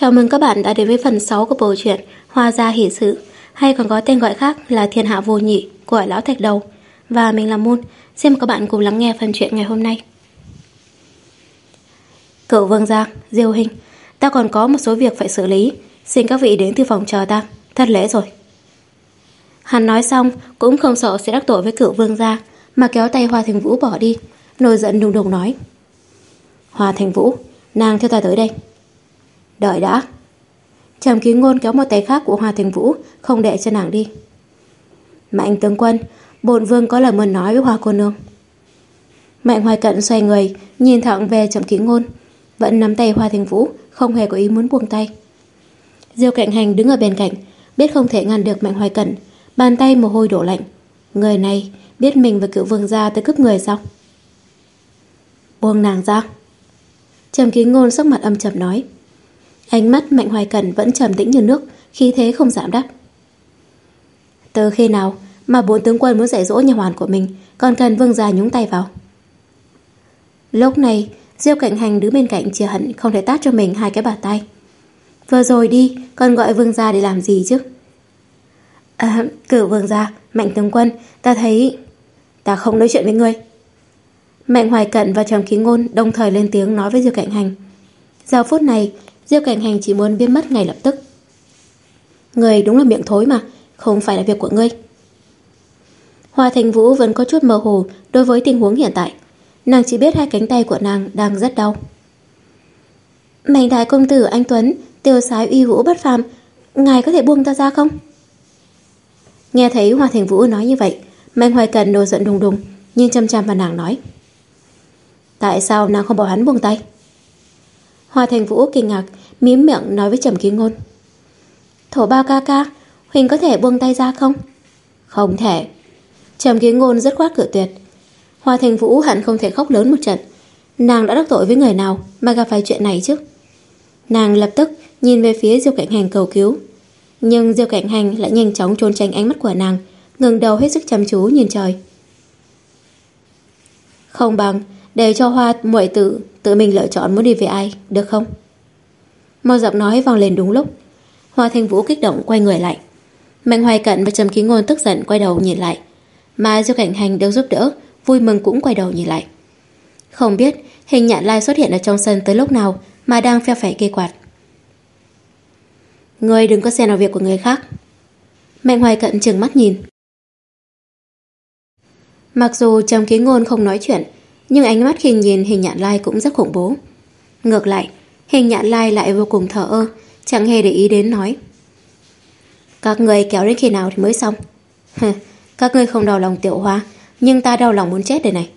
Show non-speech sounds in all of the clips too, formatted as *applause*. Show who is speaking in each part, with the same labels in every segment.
Speaker 1: Chào mừng các bạn đã đến với phần 6 của bộ truyện Hoa gia hỷ sự, hay còn có tên gọi khác là Thiên hạ vô nhị của Lão Thạch Đầu. Và mình là Moon, xin mời các bạn cùng lắng nghe phần truyện ngày hôm nay. Cựu Vương Gia, Diêu Hình, ta còn có một số việc phải xử lý, xin các vị đến thư phòng chờ ta, thật lễ rồi. Hắn nói xong cũng không sợ sẽ đắc tội với cựu Vương Gia, mà kéo tay Hoa Thành Vũ bỏ đi, nổi giận đùng đùng nói. Hoa Thành Vũ, nàng theo ta tới đây. Đợi đã. Trầm ký ngôn kéo một tay khác của Hoa Thành Vũ, không để cho nàng đi. Mạnh tướng quân, bồn vương có lời muốn nói với Hoa cô nương. Mạnh hoài cận xoay người, nhìn thẳng về trầm ký ngôn, vẫn nắm tay Hoa Thành Vũ, không hề có ý muốn buông tay. Diêu cạnh hành đứng ở bên cạnh, biết không thể ngăn được Mạnh hoài cận, bàn tay mồ hôi đổ lạnh. Người này biết mình và cựu vương gia tới cướp người sao? Buông nàng ra. Trầm ký ngôn sắc mặt âm trầm nói. Ánh mắt Mạnh Hoài Cẩn vẫn trầm tĩnh như nước, khí thế không giảm đáp. Từ khi nào mà bốn tướng quân muốn dạy dỗ nhà hoàn của mình còn cần vương gia nhúng tay vào? Lúc này, Diêu cạnh Hành đứng bên cạnh chia hận không thể tát cho mình hai cái bàn tay. Vừa rồi đi, còn gọi vương gia để làm gì chứ? À, cử vương gia, Mạnh tướng quân, ta thấy... Ta không nói chuyện với ngươi. Mạnh Hoài Cận và Trầm Ký Ngôn đồng thời lên tiếng nói với Diêu cạnh Hành. Giờ phút này, Diêu Cảnh Hành chỉ muốn biến mất ngay lập tức. Người đúng là miệng thối mà, không phải là việc của ngươi. Hoa Thành Vũ vẫn có chút mơ hồ đối với tình huống hiện tại. Nàng chỉ biết hai cánh tay của nàng đang rất đau. Mạnh đại công tử anh Tuấn, tiêu sái uy vũ bất phàm, ngài có thể buông ta ra không? Nghe thấy Hoa Thành Vũ nói như vậy, Mạnh Hoài Cần nổi giận đùng đùng, nhưng chăm chăm vào nàng nói. Tại sao nàng không bảo hắn buông tay? Hoa Thành Vũ kinh ngạc, mím miệng nói với Trầm Ký Ngôn. Thổ bao ca ca, Huỳnh có thể buông tay ra không? Không thể. Trầm Ký Ngôn rất khoát cửa tuyệt. Hoa Thành Vũ hẳn không thể khóc lớn một trận. Nàng đã đắc tội với người nào mà gặp phải chuyện này chứ? Nàng lập tức nhìn về phía Diêu Cảnh Hành cầu cứu. Nhưng Diêu Cảnh Hành lại nhanh chóng trốn tránh ánh mắt của nàng, ngừng đầu hết sức chăm chú nhìn trời. Không bằng để cho Hoa muội tử tự mình lựa chọn muốn đi với ai, được không? Một giọng nói vang lên đúng lúc. Hoa Thanh Vũ kích động quay người lại. Mạnh Hoài Cận và Trầm Ký Ngôn tức giận quay đầu nhìn lại. Mà Diêu Cảnh Hành đều giúp đỡ, vui mừng cũng quay đầu nhìn lại. Không biết hình nhạn lai xuất hiện ở trong sân tới lúc nào mà đang phe phẩy cây quạt. Người đừng có xen vào việc của người khác. Mạnh Hoài Cận trừng mắt nhìn. Mặc dù Trầm Ký Ngôn không nói chuyện, nhưng ánh mắt khi nhìn hình nhạn lai cũng rất khủng bố. Ngược lại, hình nhạn lai lại vô cùng thở ơ, chẳng hề để ý đến nói. Các người kéo đến khi nào thì mới xong. các ngươi không đau lòng tiểu hoa, nhưng ta đau lòng muốn chết đây này.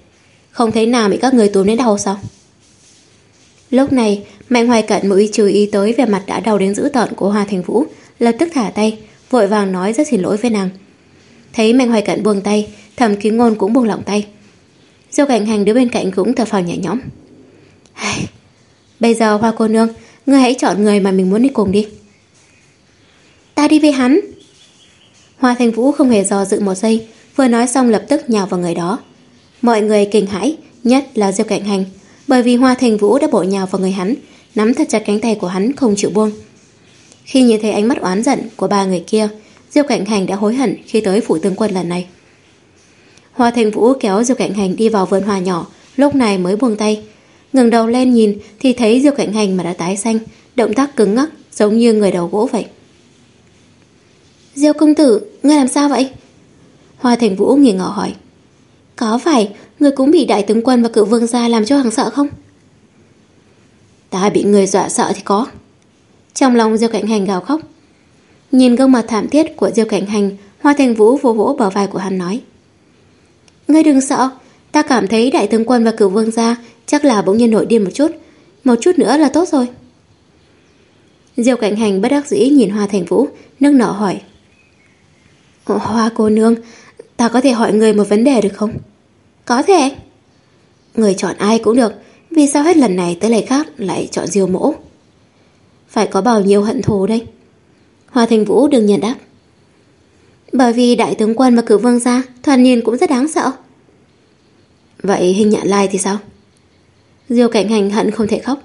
Speaker 1: Không thấy nào bị các người túm đến đau sao? Lúc này, Mạnh Hoài Cận mới chú ý tới về mặt đã đau đến dữ tợn của Hoa Thành Vũ, lập tức thả tay, vội vàng nói rất xin lỗi với nàng. Thấy Mạnh Hoài Cận buông tay, thầm ký ngôn cũng buông lỏng tay. Diêu cảnh hành đứa bên cạnh cũng thở phào nhẹ nhõm. Bây giờ Hoa cô nương, ngươi hãy chọn người mà mình muốn đi cùng đi. Ta đi với hắn. Hoa Thành Vũ không hề do dự một giây, vừa nói xong lập tức nhào vào người đó. Mọi người kinh hãi, nhất là Diêu Cảnh Hành, bởi vì Hoa Thành Vũ đã bổ nhào vào người hắn, nắm thật chặt cánh tay của hắn không chịu buông. Khi nhìn thấy ánh mắt oán giận của ba người kia, Diêu Cảnh Hành đã hối hận khi tới phủ tướng quân lần này. Hoa Thành Vũ kéo Diệp Cảnh Hành đi vào vườn hoa nhỏ, lúc này mới buông tay. ngẩng đầu lên nhìn thì thấy Diệp Cảnh Hành mà đã tái xanh, động tác cứng ngắc giống như người đầu gỗ vậy. Diêu công tử, ngươi làm sao vậy? Hoa Thành Vũ nghi ngờ hỏi. Có phải ngươi cũng bị đại tướng quân và cựu vương gia làm cho hằng sợ không? Ta bị người dọa sợ thì có. Trong lòng Diêu Cảnh Hành gào khóc. Nhìn gương mặt thảm thiết của Diêu Cảnh Hành, Hoa Thành Vũ vô vỗ bờ vai của hắn nói. Ngươi đừng sợ, ta cảm thấy đại tướng quân và cửu vương gia chắc là bỗng nhiên nổi điên một chút, một chút nữa là tốt rồi. Diêu cảnh hành bất đắc dĩ nhìn Hoa Thành Vũ, nâng nở hỏi. Hoa cô nương, ta có thể hỏi người một vấn đề được không? Có thể. Người chọn ai cũng được, vì sao hết lần này tới lần khác lại chọn Diêu mỗ? Phải có bao nhiêu hận thù đây? Hoa Thành Vũ đừng nhận đáp. Bởi vì đại tướng quân và cử vương gia Thoàn nhiên cũng rất đáng sợ. Vậy hình nhạn lai thì sao? Diêu cảnh hành hận không thể khóc.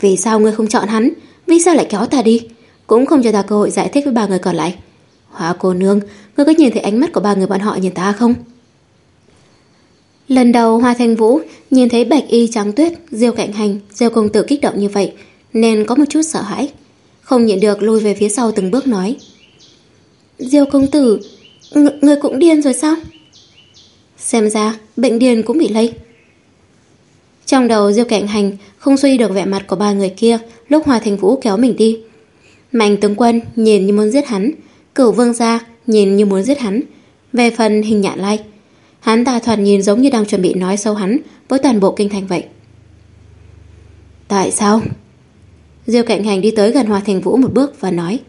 Speaker 1: Vì sao ngươi không chọn hắn? Vì sao lại kéo ta đi? Cũng không cho ta cơ hội giải thích với ba người còn lại. Hóa cô nương Ngươi có nhìn thấy ánh mắt của ba người bọn họ nhìn ta không? Lần đầu Hoa Thanh Vũ nhìn thấy bạch y trắng tuyết, diêu cạnh hành, diêu công tử kích động như vậy, nên có một chút sợ hãi. Không nhịn được lùi về phía sau từng bước nói. Diêu công tử, ng người cũng điên rồi sao? Xem ra, bệnh điên cũng bị lây. Trong đầu Diêu Cạnh Hành không suy được vẻ mặt của ba người kia lúc Hoa Thành Vũ kéo mình đi. Mạnh tướng quân nhìn như muốn giết hắn, cửu vương gia nhìn như muốn giết hắn. Về phần hình nhạn lai, hắn ta thoạt nhìn giống như đang chuẩn bị nói sâu hắn với toàn bộ kinh thành vậy. Tại sao? Diêu Cạnh Hành đi tới gần Hoa Thành Vũ một bước và nói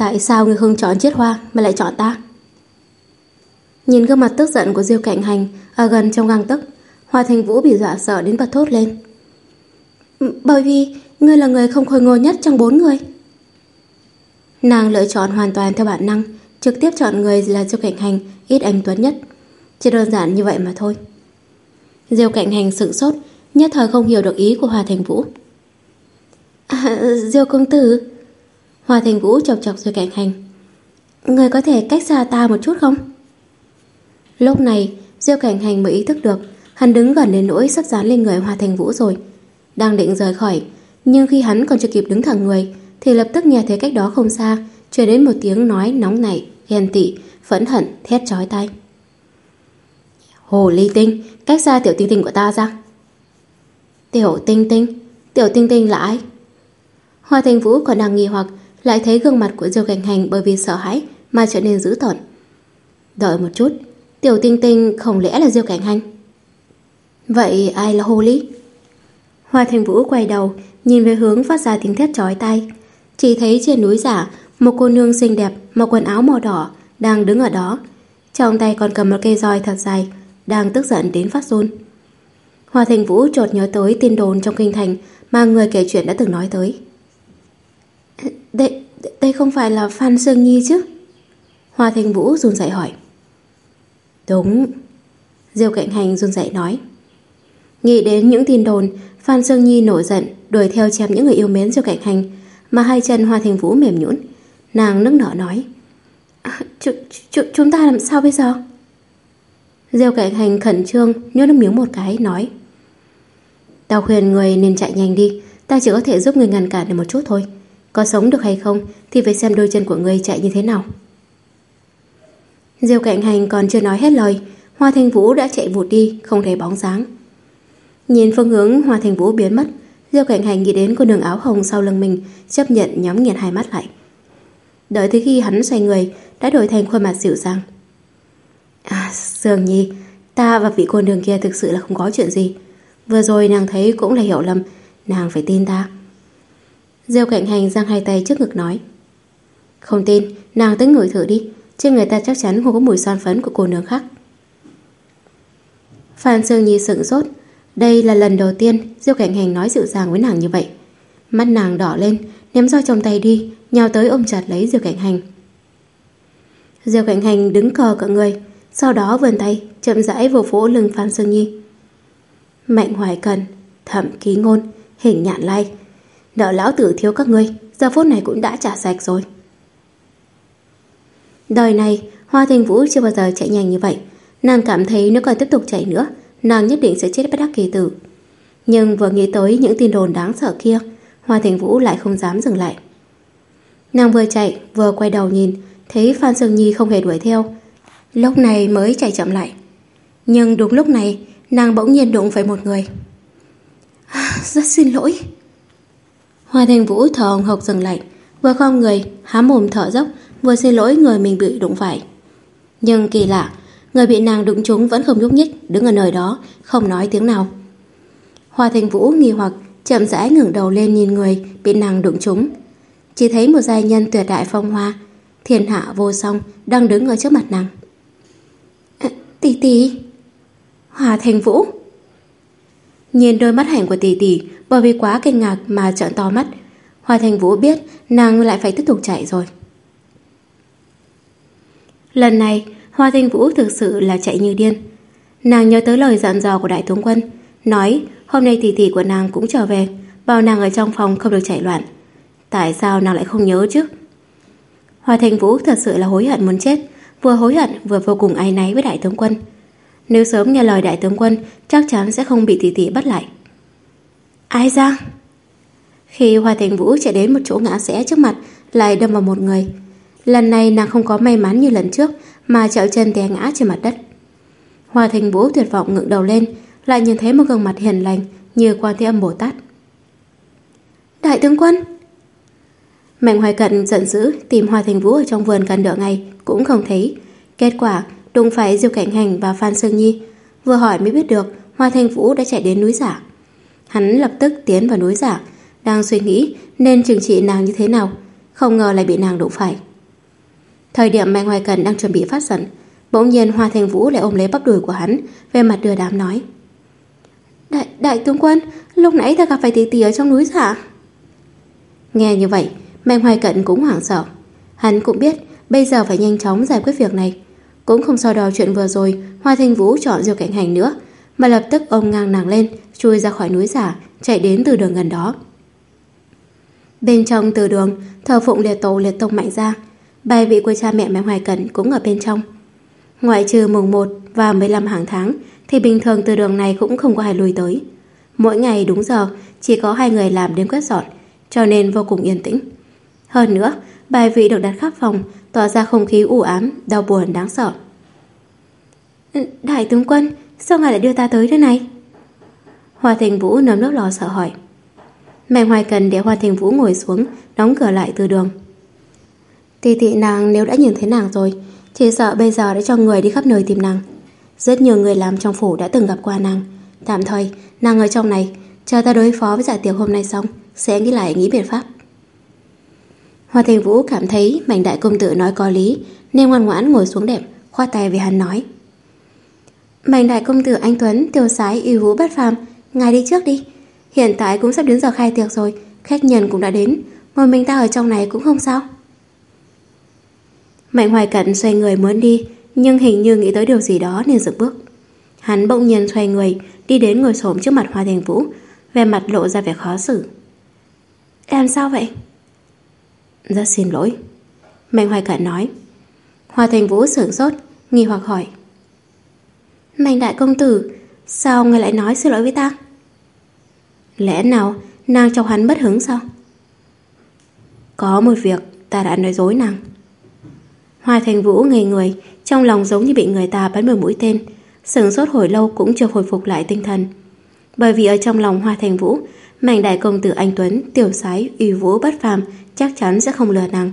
Speaker 1: Tại sao ngươi không chọn chiết hoa mà lại chọn ta? Nhìn gương mặt tức giận của Diêu Cạnh Hành ở gần trong găng tức, Hoa Thành Vũ bị dọa sợ đến bật thốt lên. Ừ, bởi vì ngươi là người không khôi ngô nhất trong bốn người. Nàng lựa chọn hoàn toàn theo bản năng, trực tiếp chọn người là Diêu Cạnh Hành ít anh tuấn nhất. Chỉ đơn giản như vậy mà thôi. Diêu Cạnh Hành sửng sốt, nhất thời không hiểu được ý của Hoa Thành Vũ. À, Diêu công tử Hoa Thành Vũ chọc chọc rồi Cạnh Hành. Người có thể cách xa ta một chút không? Lúc này Diêu Cảnh Hành mới ý thức được Hắn đứng gần đến nỗi sắp dán lên người Hoa Thành Vũ rồi. Đang định rời khỏi Nhưng khi hắn còn chưa kịp đứng thẳng người Thì lập tức nghe thấy cách đó không xa Truyền đến một tiếng nói nóng nảy Ghen tị, phẫn hận, thét chói tay Hồ ly tinh Cách xa tiểu tinh tinh của ta ra? Tiểu tinh tinh Tiểu tinh tinh là ai? Hoa Thành Vũ còn đang nghi hoặc lại thấy gương mặt của Diêu Cảnh Hành Bởi vì sợ hãi mà trở nên dữ tợn. Đợi một chút, Tiểu tinh tinh không lẽ là Diêu Cảnh Hành? Vậy ai là hồ ly? Hoa Thành Vũ quay đầu, Nhìn về hướng phát ra tiếng thét chói tai. Chỉ thấy trên núi giả, Một cô nương xinh đẹp Mặc quần áo màu đỏ Đang đứng ở đó. Trong tay còn cầm một cây roi thật dài, Đang tức giận đến phát run. Hoa Thành Vũ chợt nhớ tới tin đồn trong kinh thành Mà người kể chuyện đã từng nói tới. Đây, đây không phải là Phan Sương Nhi chứ? Hoa thanh Vũ run rẩy hỏi. Đúng. Diêu Cạnh Hành run rẩy nói. Nghĩ đến những tin đồn Phan Sương Nhi nổi giận Đuổi theo chém những người yêu mến Diêu Cạnh Hành Mà hai chân Hoa thanh Vũ mềm nhũn. Nàng nức nở nói. À, Chúng ta làm sao bây giờ? Diêu Cạnh Hành khẩn trương Nhốt nước miếng một cái nói. Tao khuyên người nên chạy nhanh đi Ta chỉ có thể giúp người ngăn cản được một chút thôi. Có sống được hay không Thì phải xem đôi chân của người chạy như thế nào. Diêu Cạnh Hành còn chưa nói hết lời, Hoa Thành Vũ đã chạy vụt đi, Không thấy bóng dáng. Nhìn phương hướng Hoa Thành Vũ biến mất, Diêu cạnh Hành nghĩ đến cô đường áo hồng sau lưng mình, Chấp nhận nhóm nghiền hai mắt lại. Đợi tới khi hắn xoay người, Đã đổi thành khuôn mặt dịu dàng. À Dương Nhi, Ta và vị cô đường kia thực sự là không có chuyện gì. Vừa rồi nàng thấy cũng là hiểu lầm, Nàng phải tin ta. Diêu Cảnh Hành giang hai tay trước ngực nói Không tin Nàng tới ngửi thử đi Trên người ta chắc chắn không có mùi son phấn của cô nương khác Phan Sương Nhi sững sốt đây là lần đầu tiên Diêu Cảnh Hành nói dịu dàng với nàng như vậy. Mắt nàng đỏ lên, ném roi trong tay đi, nhào tới ôm chặt lấy Diêu Cảnh Hành. Diêu Cảnh Hành đứng cờ cả người, sau đó vươn tay, chậm rãi vô vỗ lưng Phan Sương Nhi. Mạnh hoài cần, Thậm ký ngôn, hình nhạn lai. Nợ lão tử thiếu các ngươi, giờ phút này cũng đã trả sạch rồi. Đời này, Hoa Thành Vũ chưa bao giờ chạy nhanh như vậy. Nàng cảm thấy nếu còn tiếp tục chạy nữa, nàng nhất định sẽ chết bất đắc kỳ tử. Nhưng vừa nghĩ tới những tin đồn đáng sợ kia, Hoa Thành Vũ lại không dám dừng lại. Nàng vừa chạy, vừa quay đầu nhìn, thấy Phan Sương Nhi không hề đuổi theo. Lúc này mới chạy chậm lại. Nhưng đúng lúc này, nàng bỗng nhiên đụng phải một người. À, rất xin lỗi. Hoa Thành Vũ thở hồng hộc dừng lại, vừa không người, há mồm thở dốc, vừa xin lỗi người mình bị đụng phải. Nhưng kỳ lạ, Người bị nàng đụng trúng vẫn không nhúc nhích Đứng ở nơi đó không nói tiếng nào. Hoa Thành Vũ nghi hoặc Chậm rãi ngẩng đầu lên nhìn người Bị nàng đụng trúng. Chỉ thấy một giai nhân tuyệt đại phong hoa Thiên hạ vô song đang đứng ở trước mặt nàng. À, Tỷ tỷ. Hoa Thành Vũ Nhìn đôi mắt hạnh của tỷ tỷ Bởi vì quá kinh ngạc mà trợn to mắt Hoa Thành Vũ biết nàng lại phải tiếp tục chạy rồi Lần này Hoa Thanh Vũ thực sự là chạy như điên. Nàng nhớ tới lời dặn dò của đại tướng quân, nói hôm nay tỷ tỷ của nàng cũng trở về, bảo nàng ở trong phòng không được chạy loạn. Tại sao nàng lại không nhớ chứ? Hoa Thành Vũ thật sự là hối hận muốn chết, vừa hối hận vừa vô cùng áy náy với đại tướng quân. Nếu sớm nghe lời đại tướng quân, chắc chắn sẽ không bị tỷ tỷ bắt lại. Ai ra? Khi Hoa Thành Vũ chạy đến một chỗ ngã rẽ trước mặt, lại đâm vào một người. Lần này nàng không có may mắn như lần trước, mà chạo chân té ngã trên mặt đất. Hoa Thành Vũ tuyệt vọng ngẩng đầu lên, lại nhìn thấy một gương mặt hiền lành như Quan Thế Âm Bồ Tát. Đại tướng quân! Mạnh Hoài Cận giận dữ tìm Hoa Thành Vũ ở trong vườn gần nửa ngày cũng không thấy. Kết quả đụng phải Diêu Cảnh Hành và Phan Sương Nhi. Vừa hỏi mới biết được Hoa thanh Vũ đã chạy đến núi giả. Hắn lập tức tiến vào núi giả, đang suy nghĩ nên trừng trị nàng như thế nào, không ngờ lại bị nàng đụng phải. Thời điểm mai Hoài Cần đang chuẩn bị phát giận, bỗng nhiên Hoa thanh Vũ lại ôm lấy bắp đùi của hắn, về mặt đưa đám nói: "Đại đại tướng quân, lúc nãy ta gặp phải tỷ tỷ ở trong núi giả." Nghe như vậy, mai Hoài Cận cũng hoảng sợ. Hắn cũng biết bây giờ phải nhanh chóng giải quyết việc này. Cũng không so đo chuyện vừa rồi Hoa Thanh Vũ chọn Diêu Cảnh Hành nữa, mà lập tức ôm ngang nàng lên, chui ra khỏi núi giả, chạy đến từ đường gần đó. Bên trong từ đường, thờ phụng liệt tổ liệt tông mạnh ra, bài vị của cha mẹ mẹ Hoài cẩn cũng ở bên trong. Ngoại trừ mùng 1 và 15 hàng tháng, thì bình thường từ đường này cũng không có ai lui tới. Mỗi ngày đúng giờ, chỉ có hai người làm đến quét dọn, cho nên vô cùng yên tĩnh. Hơn nữa, bài vị được đặt khắp phòng, tỏa ra không khí u ám, đau buồn đáng sợ. Ừ, đại tướng quân, sao ngài lại đưa ta tới nơi này? Hoa Thành Vũ nấm nước lò sợ hỏi. Mạnh Hoài Cần để Hoa Thành Vũ ngồi xuống, đóng cửa lại từ đường. Tỷ tỷ nàng nếu đã nhìn thấy nàng rồi, chỉ sợ bây giờ đã cho người đi khắp nơi tìm nàng. Rất nhiều người làm trong phủ đã từng gặp qua nàng. Tạm thời, nàng ở trong này, chờ ta đối phó với dạ giả tiểu hôm nay xong, sẽ nghĩ lại nghĩ biện pháp. Hoa Thành Vũ cảm thấy Mạnh Đại Công Tử nói có lý nên ngoan ngoãn ngồi xuống đệm, khoa tay về hắn nói. Mạnh Đại Công Tử anh Tuấn tiêu sái uy vũ bất phàm, ngài đi trước đi. Hiện tại cũng sắp đến giờ khai tiệc rồi, khách nhân cũng đã đến, ngồi mình ta ở trong này cũng không sao. Mạnh Hoài Cận xoay người muốn đi, nhưng hình như nghĩ tới điều gì đó nên dừng bước. Hắn bỗng nhiên xoay người, đi đến ngồi xổm trước mặt Hoa Thành Vũ, vẻ mặt lộ ra vẻ khó xử. Em sao vậy? Rất xin lỗi. Mạnh Hoài Cận nói. Hoa Thành Vũ sửng sốt, nghi hoặc hỏi. Mạnh đại công tử, sao người lại nói xin lỗi với ta? Lẽ nào nàng trong hắn bất hứng sao? Có một việc ta đã nói dối nàng. Hoa Thành Vũ ngây người, trong lòng giống như bị người ta bắn bởi mũi tên, sửng sốt hồi lâu cũng chưa hồi phục lại tinh thần. Bởi vì ở trong lòng Hoa Thành Vũ, mạnh đại công tử anh Tuấn, tiểu sái, uy vũ bất phàm, chắc chắn sẽ không lừa nàng.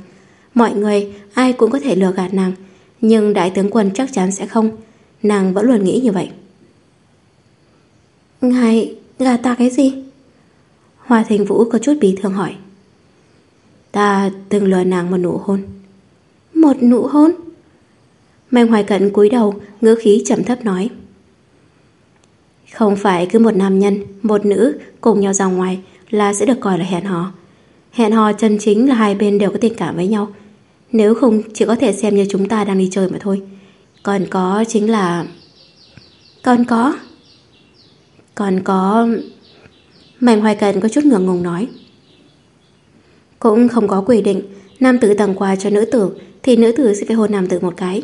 Speaker 1: Mọi người, ai cũng có thể lừa gạt nàng, nhưng đại tướng quân chắc chắn sẽ không. Nàng vẫn luôn nghĩ như vậy. Ngài, gạt ta cái gì? Hoa Thành Vũ có chút bí thương hỏi. Ta từng lừa nàng một nụ hôn. Một nụ hôn? Mạnh Hoài Cận cúi đầu, ngữ khí chậm thấp nói. Không phải cứ một nam nhân, một nữ cùng nhau ra ngoài là sẽ được coi là hẹn hò. Hẹn hò chân chính là hai bên đều có tình cảm với nhau. Nếu không chỉ có thể xem như chúng ta đang đi chơi mà thôi. Còn có chính là... Còn có... Còn có... Mạnh Hoài cần có chút ngượng ngùng nói. Cũng không có quy định nam tử tặng quà cho nữ tử thì nữ tử sẽ phải hôn nam tử một cái.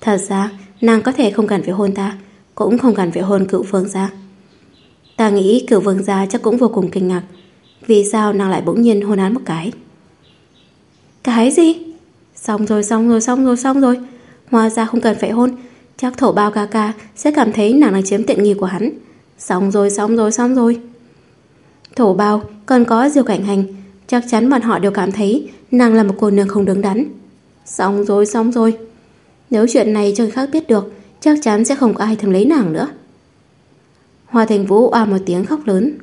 Speaker 1: Thật ra, nàng có thể không cần phải hôn ta, cũng không cần phải hôn cựu vương gia. Ta nghĩ cựu vương gia chắc cũng vô cùng kinh ngạc. Vì sao nàng lại bỗng nhiên hôn án một cái? Cái gì? Xong rồi, xong rồi, xong rồi, xong rồi. Hóa ra không cần phải hôn. Chắc thổ bao ca ca sẽ cảm thấy nàng đang chiếm tiện nghi của hắn. Xong rồi, xong rồi, xong rồi. Thổ bao còn có diều cảnh hành. Chắc chắn bọn họ đều cảm thấy nàng là một cô nương không đứng đắn. Xong rồi, xong rồi. Nếu chuyện này cho người khác biết được, chắc chắn sẽ không có ai thèm lấy nàng nữa. Hoa Thành Vũ oa một tiếng khóc lớn.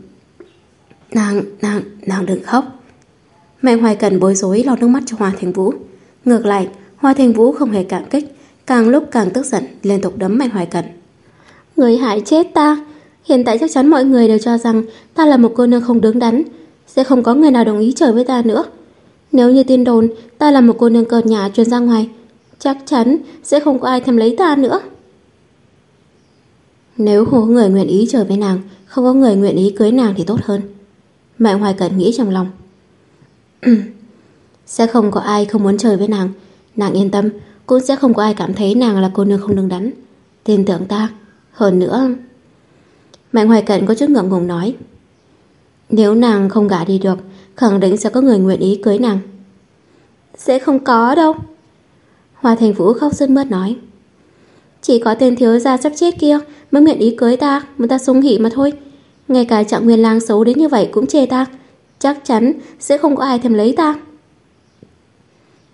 Speaker 1: Nàng, nàng, nàng đừng khóc. Mạnh Hoài Cần bối rối lau nước mắt cho Hoa Thành Vũ. Ngược lại, Hoa Thành Vũ không hề cảm kích, càng lúc càng tức giận, liên tục đấm Mạnh Hoài Cần. Người hại chết ta. Hiện tại chắc chắn mọi người đều cho rằng ta là một cô nương không đứng đắn, sẽ không có người nào đồng ý chơi với ta nữa. Nếu như tin đồn ta là một cô nương cợt nhả truyền ra ngoài, chắc chắn sẽ không có ai thèm lấy ta nữa. Nếu không có người nguyện ý trở với nàng, không có người nguyện ý cưới nàng thì tốt hơn mẹ Hoài Cận nghĩ trong lòng. *clears throat* sẽ không có ai không muốn chơi với nàng. Nàng yên tâm, cũng sẽ không có ai cảm thấy nàng là cô nương không đứng đắn. Tin tưởng ta. Hơn nữa... Mạnh Hoài Cận có chút ngượng ngùng nói. Nếu nàng không gả đi được, khẳng định sẽ có người nguyện ý cưới nàng. Sẽ không có đâu. Hoa Thành Vũ khóc rất mướt nói. Chỉ có tên thiếu gia sắp chết kia mới nguyện ý cưới ta, mà ta sung hỉ mà thôi. Ngay cả trạng nguyên lang xấu đến như vậy cũng chê ta. Chắc chắn sẽ không có ai thèm lấy ta.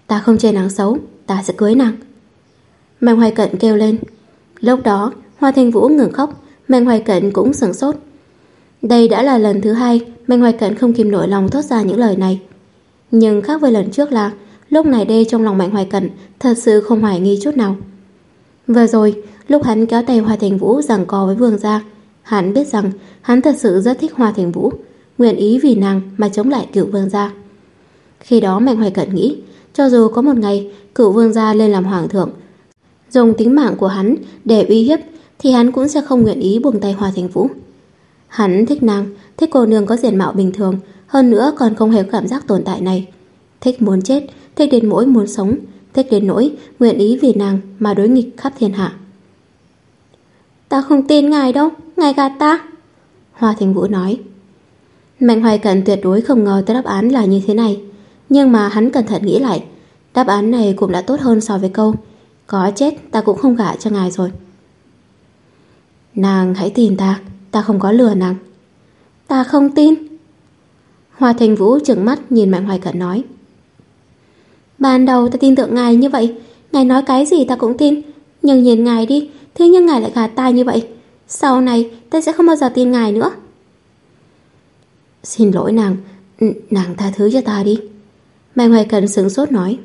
Speaker 1: Ta không chê nàng xấu, ta sẽ cưới nàng. Mạnh Hoài Cận kêu lên. Lúc đó, Hoa Thanh Vũ ngừng khóc, Mạnh Hoài Cận cũng sửng sốt. Đây đã là lần thứ hai Mạnh Hoài Cận không kìm nổi lòng thốt ra những lời này. Nhưng khác với lần trước là lúc này đây trong lòng Mạnh Hoài Cận thật sự không hoài nghi chút nào. Vừa rồi, lúc hắn kéo tay Hoa Thành Vũ giằng co với Vương gia, hắn biết rằng hắn thật sự rất thích Hoa Thành Vũ, nguyện ý vì nàng mà chống lại cựu Vương gia. Khi đó Mạnh Hoài Cận nghĩ, cho dù có một ngày cựu Vương gia lên làm hoàng thượng, dùng tính mạng của hắn để uy hiếp thì hắn cũng sẽ không nguyện ý buông tay Hoa Thành Vũ. Hắn thích nàng, thích cô nương có diện mạo bình thường, hơn nữa còn không hề cảm giác tồn tại này. Thích muốn chết, thích đến mỗi muốn sống, thích đến nỗi nguyện ý vì nàng mà đối nghịch khắp thiên hạ. Ta không tin ngài đâu, ngài gạt ta. Hoa Thành Vũ nói. Mạnh Hoài Cận tuyệt đối không ngờ tới đáp án là như thế này. Nhưng mà hắn cẩn thận nghĩ lại, đáp án này cũng đã tốt hơn so với câu có chết ta cũng không gả cho ngài rồi. Nàng hãy tin ta, ta không có lừa nàng. Ta không tin. Hoa Thành Vũ trừng mắt nhìn Mạnh Hoài Cận nói. Ban đầu ta tin tưởng ngài như vậy, ngài nói cái gì ta cũng tin. Nhưng nhìn ngài đi, thế nhưng ngài lại gạt ta như vậy. Sau này ta sẽ không bao giờ tin ngài nữa. Xin lỗi nàng, nàng tha thứ cho ta đi. Mạnh Hoài cần sướng sốt nói.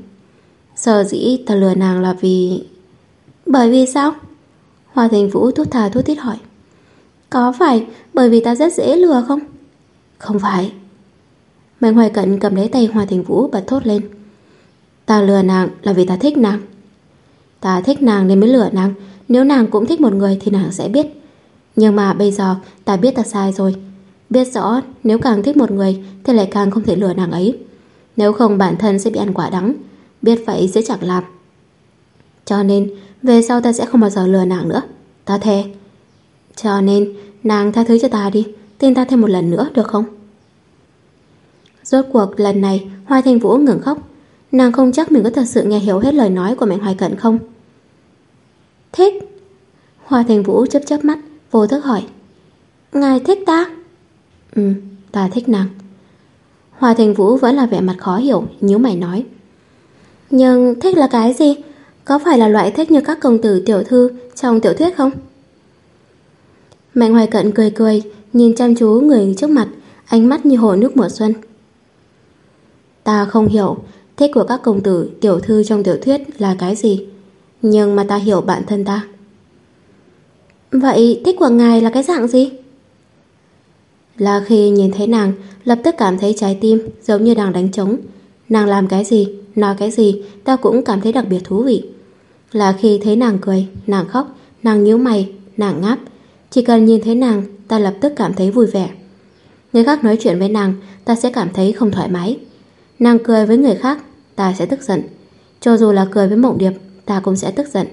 Speaker 1: Sở dĩ ta lừa nàng là vì... Bởi vì sao? Hoa Thành Vũ thút thà thút thít hỏi. Có phải bởi vì ta rất dễ lừa không? Không phải. Mạnh Hoài Cận cầm lấy tay Hoa Thành Vũ bật thốt lên. Ta lừa nàng là vì ta thích nàng. Ta thích nàng nên mới lừa nàng. Nếu nàng cũng thích một người thì nàng sẽ biết. Nhưng mà bây giờ, ta biết ta sai rồi. Biết rõ, nếu càng thích một người, thì lại càng không thể lừa nàng ấy. Nếu không, bản thân sẽ bị ăn quả đắng. Biết vậy sẽ chẳng làm. Cho nên, về sau ta sẽ không bao giờ lừa nàng nữa. Ta thề. Cho nên, nàng tha thứ cho ta đi. Tin ta thêm một lần nữa, được không? Rốt cuộc, lần này, Hoa Thanh Vũ ngừng khóc Nàng không chắc mình có thật sự nghe hiểu hết lời nói của Mạnh Hoài Cận không Thích. Hoa Thành Vũ chớp chớp mắt, Vô thức hỏi. Ngài thích ta? Ừ ta thích nàng. Hoa Thành Vũ vẫn là vẻ mặt khó hiểu, nhíu mày nói. Nhưng thích là cái gì? Có phải là loại thích như các công tử tiểu thư Trong tiểu thuyết không? Mạnh Hoài Cận cười cười, Nhìn chăm chú người trước mặt, Ánh mắt như hồ nước mùa xuân. Ta không hiểu, Thích của các công tử tiểu thư trong tiểu thuyết là cái gì? Nhưng mà ta hiểu bản thân ta. Vậy thích của ngài là cái dạng gì? Là khi nhìn thấy nàng Lập tức cảm thấy trái tim Giống như đang đánh trống. Nàng làm cái gì, nói cái gì Ta cũng cảm thấy đặc biệt thú vị. Là khi thấy nàng cười, nàng khóc Nàng nhíu mày, nàng ngáp. Chỉ cần nhìn thấy nàng Ta lập tức cảm thấy vui vẻ. Người khác nói chuyện với nàng Ta sẽ cảm thấy không thoải mái. Nàng cười với người khác Ta sẽ tức giận. Cho dù là cười với mộng điệp Ta cũng sẽ tức giận.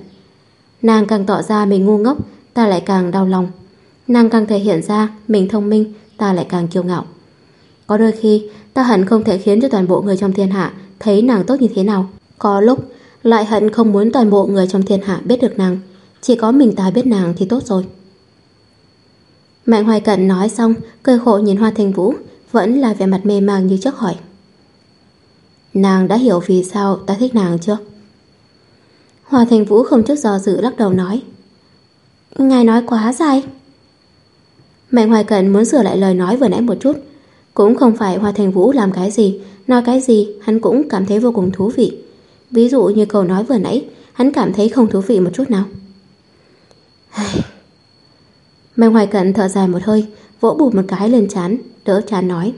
Speaker 1: Nàng càng tỏ ra mình ngu ngốc, Ta lại càng đau lòng. Nàng càng thể hiện ra mình thông minh, Ta lại càng kiêu ngạo. Có đôi khi, ta hận không thể khiến cho toàn bộ người trong thiên hạ Thấy nàng tốt như thế nào. Có lúc, lại hận không muốn toàn bộ người trong thiên hạ biết được nàng. Chỉ có mình ta biết nàng thì tốt rồi. Mạnh Hoài Cận nói xong, Cười khổ nhìn Hoa Thành Vũ, Vẫn là vẻ mặt mê mang như trước hỏi. Nàng đã hiểu vì sao ta thích nàng chưa? Hòa Thành Vũ không chút do dự lắc đầu nói. Ngài nói quá dài. Mạnh Hoài Cận muốn sửa lại lời nói vừa nãy một chút. Cũng không phải Hòa Thành Vũ làm cái gì, Nói cái gì hắn cũng cảm thấy vô cùng thú vị. Ví dụ như câu nói vừa nãy, Hắn cảm thấy không thú vị một chút nào. *sighs* Mạnh Hoài Cận thở dài một hơi, Vỗ bụt một cái lên chán Đỡ chán nói.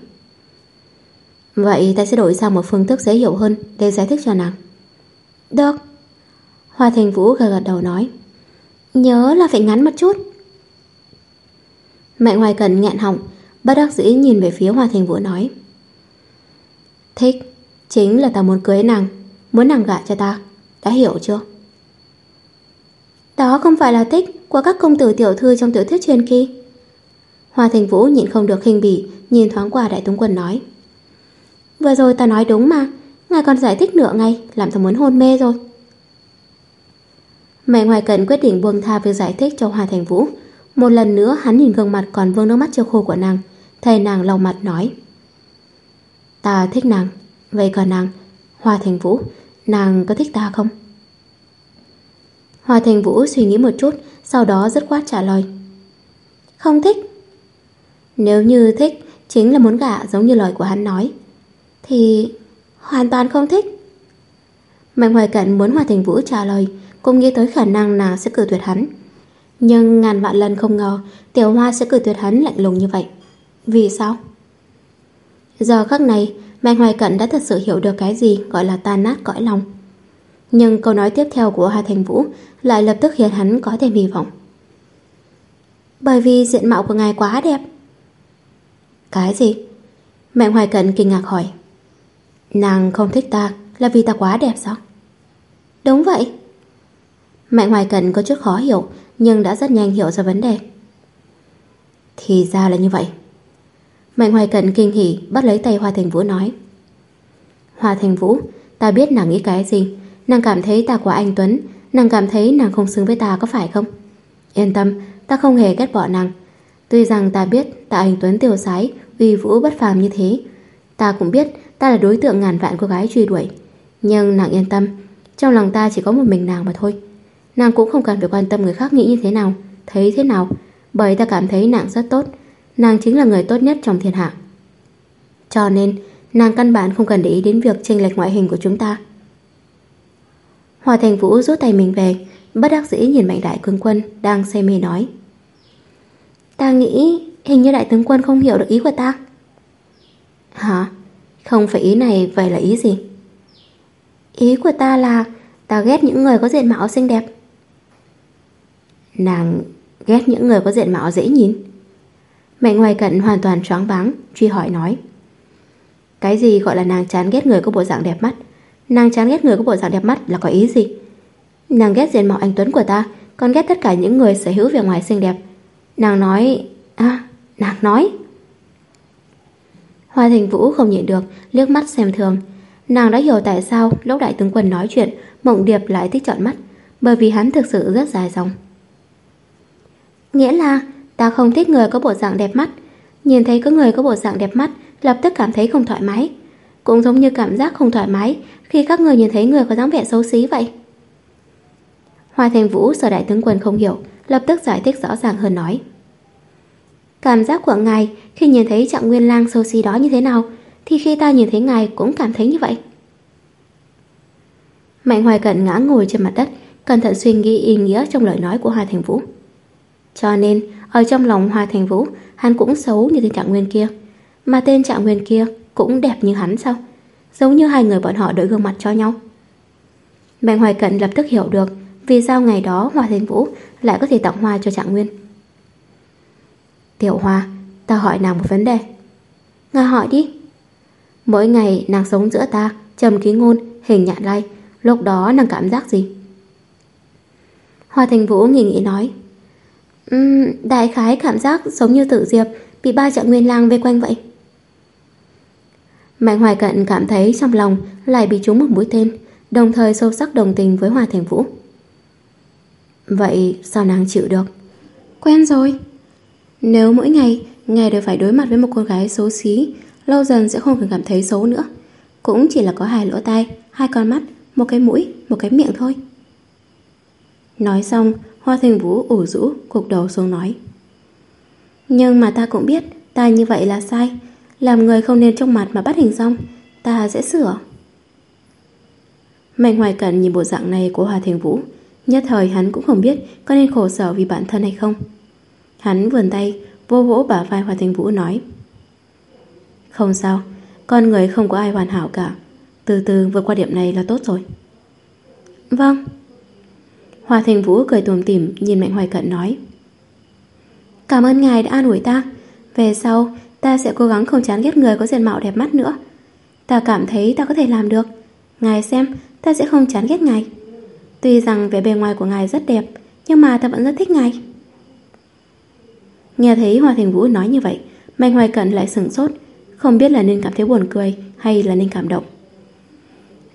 Speaker 1: Vậy ta sẽ đổi sang một phương thức dễ hiểu hơn Để giải thích cho nàng. Được. Hoa Thành Vũ gật gật đầu nói, Nhớ là phải ngắn một chút. Mạnh Hoài Cần nghẹn họng, Bất đắc dĩ nhìn về phía Hoa Thành Vũ nói, Thích, Chính là ta muốn cưới nàng, Muốn nàng gả cho ta, Đã hiểu chưa? Đó không phải là thích của các công tử tiểu thư trong tiểu thuyết truyền kỳ. Hoa Thành Vũ nhịn không được khinh bỉ, Nhìn thoáng qua Đại Tống Quân nói, Vừa rồi ta nói đúng mà, Ngài còn giải thích nửa ngày, Làm ta muốn hôn mê rồi. Mẹ ngoài cận quyết định buông tha việc giải thích cho Hoa Thành Vũ. Một lần nữa, hắn nhìn gương mặt còn vương nước mắt chưa khô của nàng. Thầy nàng lau mặt nói, Ta thích nàng. Vậy còn nàng, Hoa Thành Vũ, Nàng có thích ta không? Hoa Thành Vũ suy nghĩ một chút, Sau đó rất quát trả lời, Không thích. Nếu như thích, Chính là muốn gả, giống như lời của hắn nói. Thì hoàn toàn không thích. Mạnh Hoài Cận muốn Hoa Thành Vũ trả lời cũng nghĩ tới khả năng nàng sẽ cử tuyệt hắn. Nhưng ngàn vạn lần không ngờ, Tiểu Hoa sẽ cử tuyệt hắn lạnh lùng như vậy. Vì sao? Giờ khắc này Mạnh Hoài Cận đã thật sự hiểu được cái gì Gọi là tan nát cõi lòng. Nhưng câu nói tiếp theo của Hà Thành Vũ Lại lập tức khiến hắn có thêm hy vọng. Bởi vì diện mạo của ngài quá đẹp. Cái gì? Mạnh Hoài Cận kinh ngạc hỏi. Nàng không thích ta Là vì ta quá đẹp sao? Đúng vậy. Mạnh Hoài Cận có chút khó hiểu, Nhưng đã rất nhanh hiểu ra vấn đề. Thì ra là như vậy. Mạnh Hoài Cận kinh hỉ, bắt lấy tay Hoa Thành Vũ nói. Hoa Thành Vũ, Ta biết nàng nghĩ cái gì. Nàng cảm thấy ta quá anh Tuấn. Nàng cảm thấy nàng không xứng với ta, có phải không? Yên tâm, Ta không hề ghét bỏ nàng. Tuy rằng ta biết ta anh Tuấn tiêu sái, Uy vũ bất phàm như thế. Ta cũng biết ta là đối tượng ngàn vạn cô gái truy đuổi. Nhưng nàng yên tâm, Trong lòng ta chỉ có một mình nàng mà thôi. Nàng cũng không cần phải quan tâm người khác nghĩ như thế nào. Thấy thế nào? Bởi ta cảm thấy nàng rất tốt. Nàng chính là người tốt nhất trong thiên hạ. Cho nên, Nàng căn bản không cần để ý đến việc chênh lệch ngoại hình của chúng ta. Hòa Thành Vũ rút tay mình về, Bất đắc dĩ nhìn mạnh đại cương quân Đang say mê nói. Ta nghĩ hình như đại tướng quân không hiểu được ý của ta. Hả? Không phải ý này, vậy là ý gì? Ý của ta là Ta ghét những người có diện mạo xinh đẹp. Nàng ghét những người có diện mạo dễ nhìn. Mẹ ngoài cận hoàn toàn choáng váng, Truy hỏi nói, Cái gì gọi là nàng chán ghét người có bộ dạng đẹp mắt? Nàng chán ghét người có bộ dạng đẹp mắt là có ý gì? Nàng ghét diện mạo anh Tuấn của ta, Còn ghét tất cả những người sở hữu vẻ ngoài xinh đẹp. Nàng nói À nàng nói. Hoa Thành Vũ không nhịn được, liếc mắt xem thường. Nàng đã hiểu tại sao lúc đại tướng quân nói chuyện, Mộng Điệp lại thích chọn mắt, Bởi vì hắn thực sự rất dài dòng. Nghĩa là, Ta không thích người có bộ dạng đẹp mắt. Nhìn thấy có người có bộ dạng đẹp mắt, Lập tức cảm thấy không thoải mái. Cũng giống như cảm giác không thoải mái Khi các người nhìn thấy người có dáng vẻ xấu xí vậy. Hoa Thành Vũ sở đại tướng quân không hiểu, Lập tức giải thích rõ ràng hơn nói. Cảm giác của ngài Khi nhìn thấy trạng nguyên lang xấu xí đó như thế nào, Thì khi ta nhìn thấy ngài cũng cảm thấy như vậy. Mạnh Hoài Cận ngã ngồi trên mặt đất, Cẩn thận suy nghĩ ý nghĩa trong lời nói của Hoa Thành Vũ. Cho nên ở trong lòng Hoa Thành Vũ Hắn cũng xấu như tên trạng nguyên kia. Mà tên trạng nguyên kia cũng đẹp như hắn sao? Giống như hai người bọn họ đổi gương mặt cho nhau. Mạnh Hoài Cận lập tức hiểu được Vì sao ngày đó Hoa Thành Vũ Lại có thể tặng hoa cho trạng nguyên. Tiểu Hoa Ta hỏi nàng một vấn đề. Nga hỏi đi. Mỗi ngày nàng sống giữa ta Trầm ký ngôn, hình nhạn lai Lúc đó nàng cảm giác gì? Hoa Thành Vũ nghỉ nghĩ nói. Uhm, đại khái cảm giác giống như tử diệp bị ba trận nguyên lang vây quanh vậy. Mạnh Hoài Cận cảm thấy trong lòng lại bị trúng một mũi tên, đồng thời sâu sắc đồng tình với hòa Thành Vũ. Vậy sao nàng chịu được? Quen rồi. Nếu mỗi ngày ngài đều phải đối mặt với một cô gái xấu xí, lâu dần sẽ không còn cảm thấy xấu nữa. Cũng chỉ là có hai lỗ tai, hai con mắt, một cái mũi, một cái miệng thôi. Nói xong, Hoa Thành Vũ ủ rũ, Cục đầu xuống nói. Nhưng mà ta cũng biết, Ta như vậy là sai. Làm người không nên trong mặt mà bắt hình xong Ta sẽ sửa. Mạnh Hoài Cẩn nhìn bộ dạng này của Hoa Thành Vũ, Nhất thời hắn cũng không biết Có nên khổ sở vì bản thân hay không. Hắn vườn tay, Vô vỗ bả vai Hoa Thành Vũ nói. Không sao, Con người không có ai hoàn hảo cả. Từ từ vượt qua điểm này là tốt rồi. Vâng. Hoa Thành Vũ cười tùm tìm nhìn Mạnh Hoài Cận nói Cảm ơn ngài đã an ủi ta Về sau Ta sẽ cố gắng không chán ghét người có diện mạo đẹp mắt nữa. Ta cảm thấy ta có thể làm được. Ngài xem, ta sẽ không chán ghét ngài. Tuy rằng vẻ bề ngoài của ngài rất đẹp, nhưng mà ta vẫn rất thích ngài. Nghe thấy Hoa Thành Vũ nói như vậy, Mạnh Hoài Cận lại sửng sốt, không biết là nên cảm thấy buồn cười hay là nên cảm động.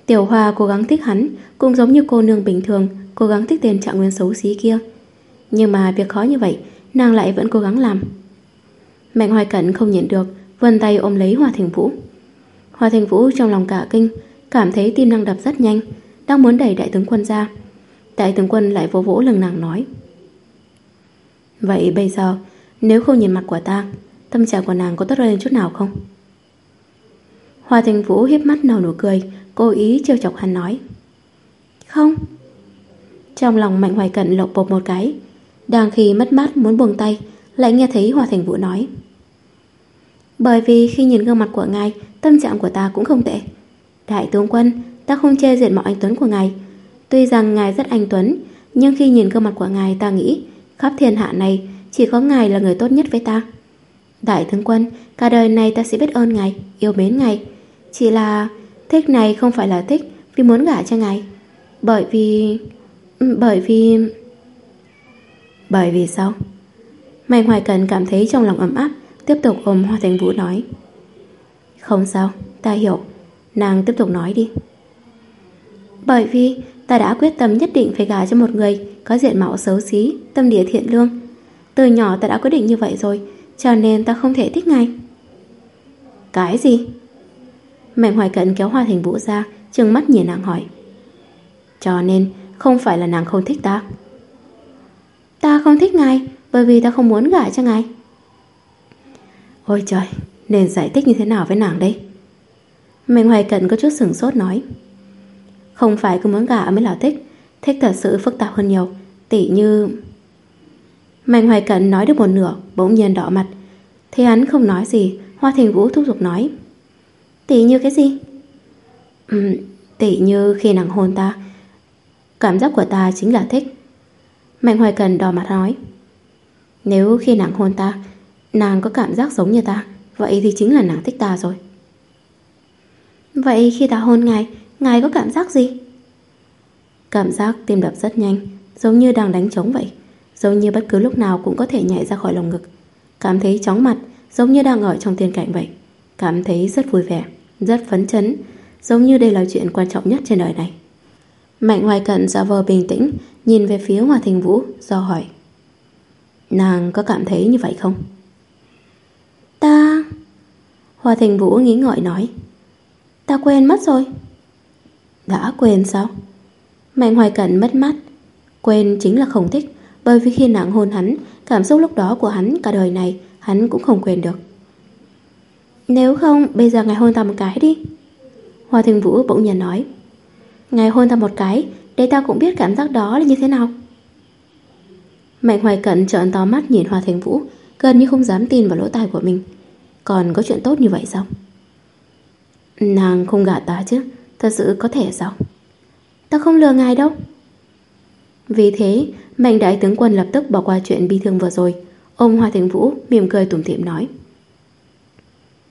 Speaker 1: Tiểu Hoa cố gắng thích hắn, cũng giống như cô nương bình thường, cố gắng tích tiền trạng nguyên xấu xí kia. Nhưng mà việc khó như vậy, nàng lại vẫn cố gắng làm. Mạnh Hoài Cận không nhịn được, vươn tay ôm lấy Hoa Thành Vũ. Hoa Thành Vũ trong lòng cả kinh, cảm thấy tim đang đập rất nhanh, đang muốn đẩy đại tướng quân ra. Đại tướng quân lại vỗ vỗ lưng nàng nói. Vậy bây giờ, nếu không nhìn mặt của ta, tâm trạng của nàng có tốt lên chút nào không? Hoa Thành Vũ hiếp mắt nở nụ cười, cố ý trêu chọc hắn nói. Không. Trong lòng Mạnh Hoài Cận lộc bột một cái, đang khi mất mát muốn buông tay, lại nghe thấy hòa Thành Vũ nói. Bởi vì khi nhìn gương mặt của ngài, tâm trạng của ta cũng không tệ. Đại tướng quân, ta không chê diện mạo anh Tuấn của ngài. Tuy rằng ngài rất anh Tuấn, nhưng khi nhìn gương mặt của ngài ta nghĩ, khắp thiên hạ này chỉ có ngài là người tốt nhất với ta. Đại tướng quân, cả đời này ta sẽ biết ơn ngài, yêu mến ngài. Chỉ là thích này không phải là thích vì muốn gả cho ngài. Bởi vì... Ừ, bởi vì... Bởi vì sao? Mạnh Hoài Cần cảm thấy trong lòng ấm áp, tiếp tục ôm Hoa Thành Vũ nói. Không sao, ta hiểu. Nàng tiếp tục nói đi. Bởi vì ta đã quyết tâm nhất định phải gả cho một người có diện mạo xấu xí, tâm địa thiện lương. Từ nhỏ ta đã quyết định như vậy rồi, cho nên ta không thể thích ngay. Cái gì? Mạnh Hoài Cận kéo Hoa Thành Vũ ra, trừng mắt nhìn nàng hỏi. Cho nên không phải là nàng không thích ta. Ta không thích ngài, bởi vì ta không muốn gả cho ngài. Ôi trời, nên giải thích như thế nào với nàng đây? Mạnh Hoài Cận có chút sửng sốt nói. Không phải cứ muốn gả mới là thích, thích thật sự phức tạp hơn nhiều, tỉ như... Mạnh Hoài Cận nói được một nửa, bỗng nhiên đỏ mặt. Thế hắn không nói gì, Hoa Thành Vũ thúc giục nói. Tỉ như cái gì? Ừ, tỉ như khi nàng hôn ta, cảm giác của ta chính là thích. Mạnh Hoài Cần đỏ mặt nói. Nếu khi nàng hôn ta, nàng có cảm giác giống như ta, vậy thì chính là nàng thích ta rồi. Vậy khi ta hôn ngài, ngài có cảm giác gì? Cảm giác tim đập rất nhanh, giống như đang đánh trống vậy. Giống như bất cứ lúc nào cũng có thể nhảy ra khỏi lồng ngực Cảm thấy chóng mặt Giống như đang ở trong tiên cảnh vậy Cảm thấy rất vui vẻ, rất phấn chấn Giống như đây là chuyện quan trọng nhất trên đời này Mạnh hoài cận giả vờ bình tĩnh Nhìn về phía Hòa Thành Vũ Do hỏi Nàng có cảm thấy như vậy không? Ta... Hòa Thành Vũ nghĩ ngợi nói Ta quên mất rồi Đã quên sao? Mạnh hoài cận mất mắt Quên chính là không thích bởi vì khi nàng hôn hắn, cảm xúc lúc đó của hắn cả đời này hắn cũng không quên được. Nếu không, bây giờ ngài hôn ta một cái đi. Hoa Thành Vũ bỗng nhiên nói. Ngài hôn ta một cái, để ta cũng biết cảm giác đó là như thế nào. Mạnh Hoài Cận trợn to mắt nhìn Hoa Thành Vũ, gần như không dám tin vào lỗ tai của mình. Còn có chuyện tốt như vậy sao? Nàng không gạt ta chứ, thật sự có thể sao? Ta không lừa ngài đâu. Vì thế, Mạnh đại tướng quân lập tức bỏ qua chuyện bi thương vừa rồi Ông Hoa Thành Vũ mỉm cười tủm tỉm nói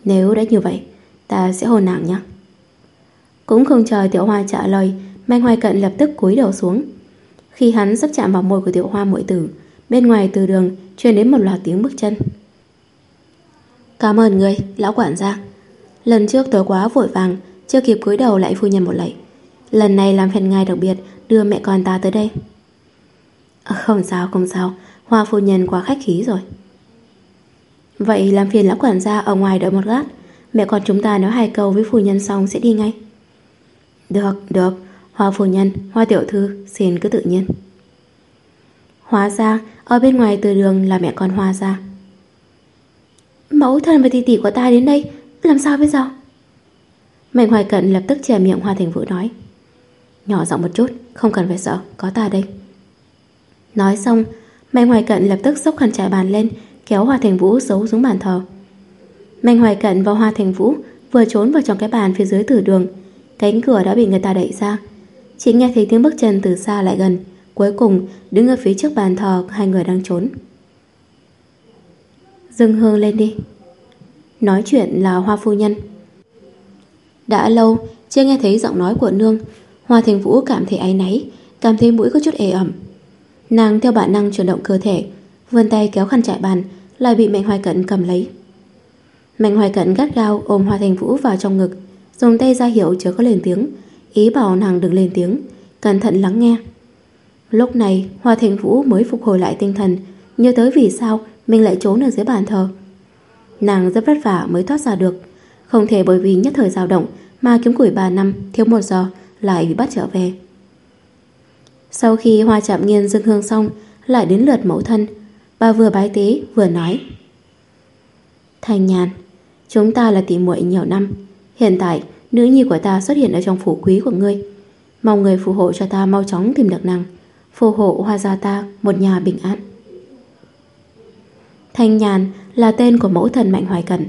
Speaker 1: Nếu đã như vậy Ta sẽ hôn nàng nhé cũng không chờ Tiểu Hoa trả lời Mạnh Hoài Cận lập tức cúi đầu xuống. Khi hắn sắp chạm vào môi của Tiểu Hoa muội tử Bên ngoài từ đường truyền đến một loạt tiếng bước chân. Cảm ơn người, lão quản gia. Lần trước tối quá vội vàng Chưa kịp cúi đầu lại phu nhân một lạy. Lần này làm phiền ngài đặc biệt Đưa mẹ con ta tới đây. À, không sao không sao. Hoa phu nhân quá khách khí rồi. Vậy làm phiền lão quản gia ở ngoài đợi một lát. Mẹ con chúng ta nói hai câu với phu nhân xong sẽ đi ngay. Được, được. Hoa phu nhân, hoa tiểu thư Xin cứ tự nhiên. Hóa ra, ở bên ngoài từ đường là mẹ con Hoa ra. Mẫu thân và tỷ tỷ của ta đến đây Làm sao bây giờ? Mạnh hoài cận lập tức che miệng Hoa Thành Vũ nói. Nhỏ giọng một chút Không cần phải sợ, có ta đây. Nói xong, Mạnh Hoài Cận lập tức xốc khăn trải bàn lên, kéo Hoa Thành Vũ giấu xuống bàn thờ. Mạnh Hoài Cận và Hoa Thành Vũ vừa trốn vào trong cái bàn phía dưới tử đường. Cánh cửa đã bị người ta đẩy ra. Chỉ nghe thấy tiếng bước chân từ xa lại gần. Cuối cùng, đứng ở phía trước bàn thờ hai người đang trốn. Dừng hương lên đi. Nói chuyện là Hoa Phu Nhân Đã lâu chưa nghe thấy giọng nói của nương Hoa Thành Vũ cảm thấy áy náy Cảm thấy mũi có chút ê ẩm Nàng theo bản năng chuyển động cơ thể vươn tay kéo khăn trải bàn Lại bị Mạnh Hoài Cận cầm lấy Mạnh Hoài Cận gắt gao ôm Hoa Thành Vũ vào trong ngực Dùng tay ra hiệu chớ có lên tiếng. Ý bảo nàng đừng lên tiếng. Cẩn thận lắng nghe. Lúc này, Hoa Thành Vũ mới phục hồi lại tinh thần. Nhớ tới vì sao mình lại trốn ở dưới bàn thờ. Nàng rất vất vả mới thoát ra được. Không thể bởi vì nhất thời dao động Mà kiếm củi 3 năm, Thiếu một giờ, lại bị bắt trở về. Sau khi Hoa chạm nghiên dâng hương xong, Lại đến lượt mẫu thân. Bà vừa bái tế, vừa nói. Thành nhàn, Chúng ta là tỷ muội nhiều năm. Hiện tại nữ nhi của ta xuất hiện ở trong phủ quý của ngươi Mong người phù hộ cho ta mau chóng tìm được nàng Phù hộ hoa gia ta một nhà bình an Thanh Nhàn là tên của mẫu thần Mạnh Hoài Cẩn.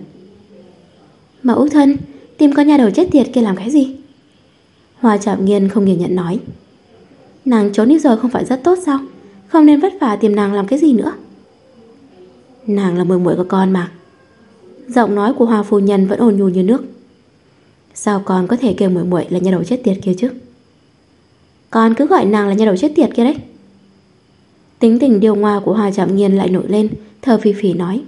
Speaker 1: Mẫu thân, tìm con nhà đầu chết tiệt kia làm cái gì? Hoa Trạm Nghiên không nghiền nhận nói. Nàng trốn đi rồi không phải rất tốt sao? Không nên vất vả tìm nàng làm cái gì nữa. Nàng là mười muội của con mà. Giọng nói của Hoa phu nhân vẫn ồn nhu như nước. Sao con có thể kêu muội muội là nhà đầu chết tiệt kia chứ? Con cứ gọi nàng là nhà đầu chết tiệt kia đấy. Tính tình điều ngoa của Hoa Trạm Nghiên lại nổi lên, thờ phì phì nói.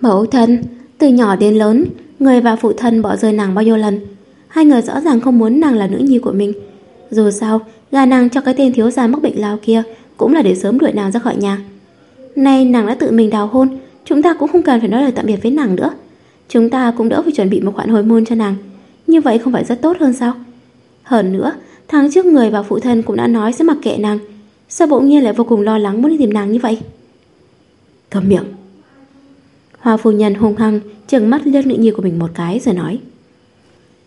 Speaker 1: Mẫu thân, từ nhỏ đến lớn, người và phụ thân bỏ rơi nàng bao nhiêu lần. Hai người rõ ràng không muốn nàng là nữ nhi của mình. Dù sao, gà nàng cho cái tên thiếu gia mắc bệnh lao kia cũng là để sớm đuổi nàng ra khỏi nhà. Nay nàng đã tự mình đào hôn, chúng ta cũng không cần phải nói lời tạm biệt với nàng nữa. Chúng ta cũng đỡ phải chuẩn bị một khoản hồi môn cho nàng. Như vậy không phải rất tốt hơn sao? Hơn nữa, tháng trước người và phụ thân cũng đã nói sẽ mặc kệ nàng. Sao bỗng nhiên lại vô cùng lo lắng muốn đi tìm nàng như vậy? Cầm miệng. Hoa phu nhân hung hăng trừng mắt liếc nữ nhi của mình một cái rồi nói.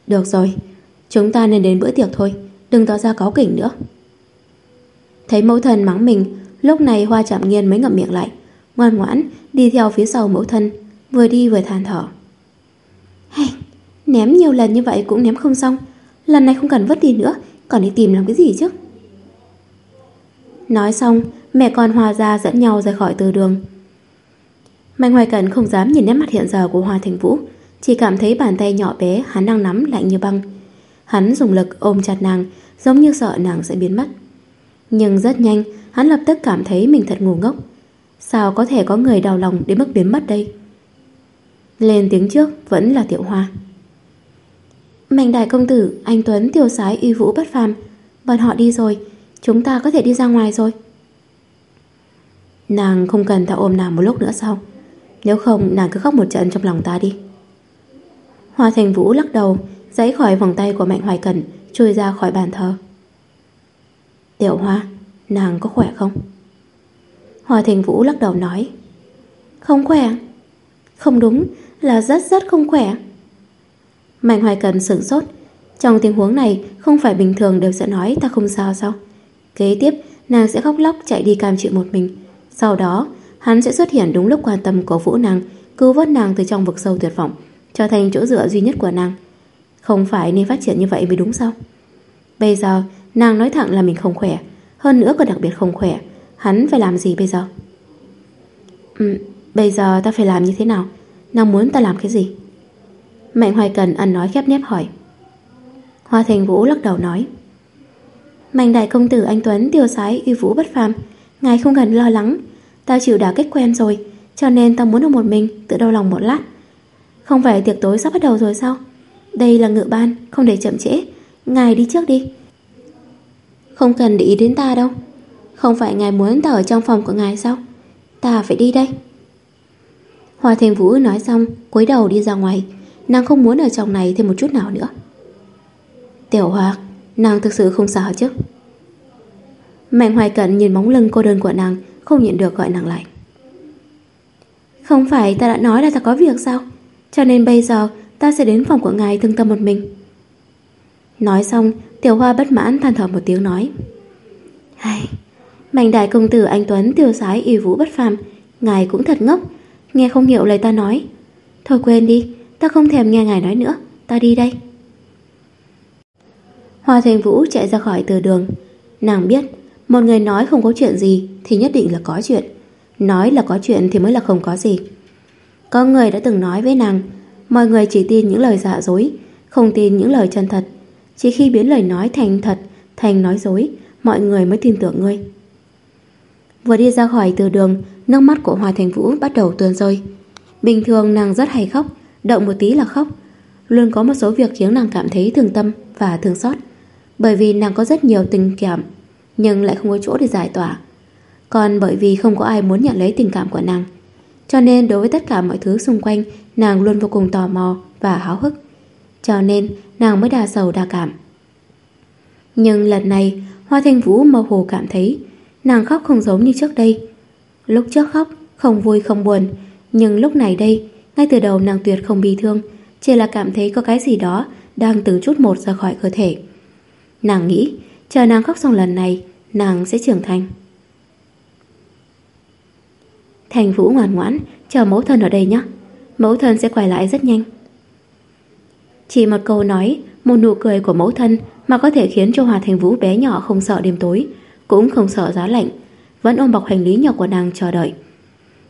Speaker 1: Được rồi, chúng ta nên đến bữa tiệc thôi, đừng tỏ ra cáu kỉnh nữa. Thấy mẫu thân mắng mình, lúc này Hoa chạm nghiên mới ngậm miệng lại, ngoan ngoãn đi theo phía sau mẫu thân, vừa đi vừa than thở. Ném nhiều lần như vậy cũng ném không xong, lần này không cần vứt đi nữa, còn đi tìm làm cái gì chứ? Nói xong, mẹ con Hoa ra dẫn nhau rời khỏi từ đường. Mạnh Hoài Cẩn không dám nhìn nét mặt hiện giờ của Hoa Thành Vũ, chỉ cảm thấy bàn tay nhỏ bé hắn đang nắm lạnh như băng. Hắn dùng lực ôm chặt nàng, giống như sợ nàng sẽ biến mất. Nhưng rất nhanh, hắn lập tức cảm thấy mình thật ngu ngốc. Sao có thể có người đau lòng đến mức biến mất đây? Lên tiếng trước vẫn là Tiểu Hoa. Mạnh đại công tử, anh Tuấn tiểu sái uy vũ bất phàm, bọn họ đi rồi, chúng ta có thể đi ra ngoài rồi. Nàng không cần ta ôm nàng một lúc nữa sao? Nếu không nàng cứ khóc một trận trong lòng ta đi. Hoa Thành Vũ lắc đầu Giãy khỏi vòng tay của Mạnh Hoài Cẩn Chui ra khỏi bàn thờ. Tiểu Hoa Nàng có khỏe không? Hoa Thành Vũ lắc đầu nói Không khỏe. Không đúng là rất rất không khỏe. Mạnh Hoài cần sửng sốt Trong tình huống này Không phải bình thường đều sẽ nói ta không sao sao Kế tiếp nàng sẽ khóc lóc chạy đi cam chịu một mình Sau đó hắn sẽ xuất hiện đúng lúc quan tâm cổ Vũ nàng, cứu vớt nàng từ trong vực sâu tuyệt vọng, trở thành chỗ dựa duy nhất của nàng. Không phải nên phát triển như vậy mới đúng sao? Bây giờ, nàng nói thẳng là mình không khỏe, hơn nữa còn đặc biệt không khỏe, hắn phải làm gì bây giờ? Ừ, bây giờ ta phải làm như thế nào? Nàng muốn ta làm cái gì? Mạnh Hoài Cần ăn nói khép nép hỏi. Hoa Thành Vũ lắc đầu nói. Mạnh đại công tử anh Tuấn tiêu sái uy vũ bất phàm, ngài không cần lo lắng, Tao chịu đả kích quen rồi Cho nên tao muốn ở một mình Tự đau lòng một lát. Không phải tiệc tối sắp bắt đầu rồi sao? Đây là ngự ban Không để chậm trễ. Ngài đi trước đi. Không cần để ý đến ta đâu. Không phải ngài muốn ta ở trong phòng của ngài sao? Ta phải đi đây. Hoa Thành Vũ nói xong cúi đầu đi ra ngoài. Nàng không muốn ở trong này thêm một chút nào nữa Tiểu Hoa Nàng thực sự không sợ chứ Mạnh Hoài Cận nhìn bóng lưng cô đơn của nàng không nhịn được gọi nàng lại. Không phải ta đã nói là ta có việc sao? Cho nên bây giờ ta sẽ đến phòng của ngài thương tâm một mình. Nói xong, tiểu hoa bất mãn than thở một tiếng nói. Hay, mạnh đại công tử anh Tuấn tiêu sái y vũ bất phàm, ngài cũng thật ngốc, nghe không hiểu lời ta nói. Thôi quên đi, ta không thèm nghe ngài nói nữa, ta đi đây. Hoa Thành Vũ chạy ra khỏi từ đường, nàng biết một người nói không có chuyện gì thì nhất định là có chuyện. Nói là có chuyện thì mới là không có gì. Có người đã từng nói với nàng, mọi người chỉ tin những lời giả dối, không tin những lời chân thật. Chỉ khi biến lời nói thành thật, thành nói dối, mọi người mới tin tưởng ngươi. Vừa đi ra khỏi từ đường, nước mắt của Hoa Thành Vũ bắt đầu tuôn rơi. Bình thường nàng rất hay khóc, động một tí là khóc. Luôn có một số việc khiến nàng cảm thấy thương tâm và thương xót. Bởi vì nàng có rất nhiều tình cảm, nhưng lại không có chỗ để giải tỏa. Còn bởi vì không có ai muốn nhận lấy tình cảm của nàng. Cho nên đối với tất cả mọi thứ xung quanh, nàng luôn vô cùng tò mò và háo hức. Cho nên nàng mới đa sầu đa cảm. Nhưng lần này, Hoa Thanh Vũ mơ hồ cảm thấy nàng khóc không giống như trước đây. Lúc trước khóc, không vui không buồn, nhưng lúc này đây, ngay từ đầu nàng tuyệt không bi thương, chỉ là cảm thấy có cái gì đó đang từng chút một ra khỏi cơ thể. Nàng nghĩ, chờ nàng khóc xong lần này, nàng sẽ trưởng thành. Thành Vũ ngoan ngoãn, chờ mẫu thân ở đây nhé. Mẫu thân sẽ quay lại rất nhanh. Chỉ một câu nói, một nụ cười của mẫu thân mà có thể khiến cho Hòa Thành Vũ bé nhỏ không sợ đêm tối, cũng không sợ giá lạnh, vẫn ôm bọc hành lý nhỏ của nàng chờ đợi.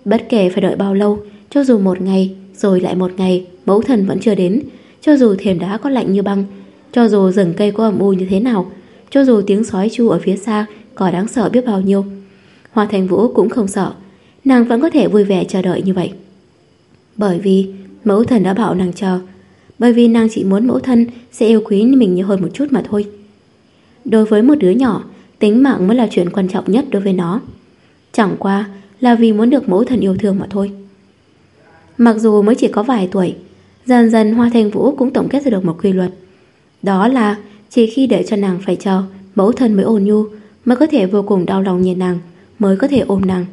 Speaker 1: Bất kể phải đợi bao lâu, cho dù một ngày, rồi lại một ngày, mẫu thân vẫn chưa đến, cho dù thềm đá có lạnh như băng, cho dù rừng cây có âm u như thế nào, cho dù tiếng sói chu ở phía xa có đáng sợ biết bao nhiêu. Hoa Thành Vũ cũng không sợ, nàng vẫn có thể vui vẻ chờ đợi như vậy. Bởi vì mẫu thân đã bảo nàng chờ, bởi vì nàng chỉ muốn mẫu thân sẽ yêu quý mình nhiều hơn một chút mà thôi. Đối với một đứa nhỏ, tính mạng mới là chuyện quan trọng nhất đối với nó. Chẳng qua là vì muốn được mẫu thân yêu thương mà thôi. Mặc dù mới chỉ có vài tuổi, dần dần Hoa Thanh Vũ cũng tổng kết ra được một quy luật. Đó là chỉ khi để cho nàng phải chờ, mẫu thân mới ôn nhu, mới có thể vô cùng đau lòng nhìn nàng, mới có thể ôm nàng.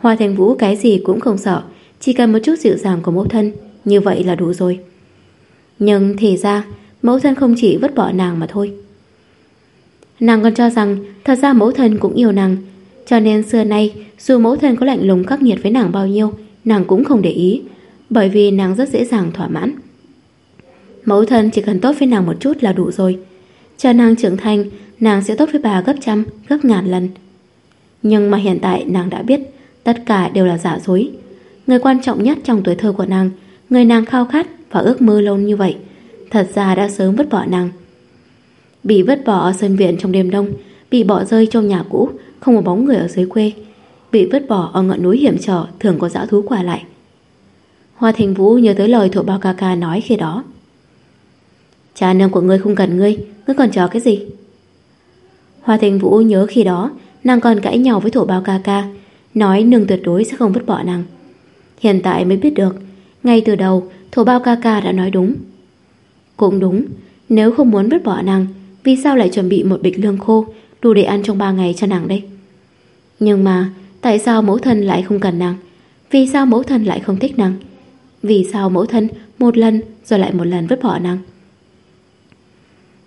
Speaker 1: Hoa Thanh Vũ cái gì cũng không sợ, chỉ cần một chút dịu dàng của mẫu thân, như vậy là đủ rồi. Nhưng thì ra, mẫu thân không chỉ vứt bỏ nàng mà thôi. Nàng còn cho rằng thật ra mẫu thân cũng yêu nàng, cho nên xưa nay dù mẫu thân có lạnh lùng khắc nghiệt với nàng bao nhiêu, nàng cũng không để ý, bởi vì nàng rất dễ dàng thỏa mãn. Mẫu thân chỉ cần tốt với nàng một chút là đủ rồi. chờ nàng trưởng thành, nàng sẽ tốt với bà gấp trăm, gấp ngàn lần. Nhưng mà hiện tại nàng đã biết, tất cả đều là giả dối. Người quan trọng nhất trong tuổi thơ của nàng, người nàng khao khát và ước mơ lâu như vậy, thật ra đã sớm vứt bỏ nàng. Bị vứt bỏ ở sân viện trong đêm đông, bị bỏ rơi trong nhà cũ, không có bóng người ở dưới quê, bị vứt bỏ ở ngọn núi hiểm trở thường có dã thú qua lại. Hoa Thành Vũ nhớ tới lời thổ bao ca ca nói khi đó. Cha nương của ngươi không cần ngươi, ngươi còn chờ cái gì? Hoa Thành Vũ nhớ khi đó, nàng còn cãi nhau với thổ bao ca ca, nói nương tuyệt đối sẽ không vứt bỏ nàng. Hiện tại mới biết được, ngay từ đầu thổ bao ca ca đã nói đúng. Cũng đúng, nếu không muốn vứt bỏ nàng, vì sao lại chuẩn bị một bịch lương khô đủ để ăn trong ba ngày cho nàng đây? Nhưng mà, tại sao mẫu thân lại không cần nàng? Vì sao mẫu thân lại không thích nàng? Vì sao mẫu thân một lần rồi lại một lần vứt bỏ nàng?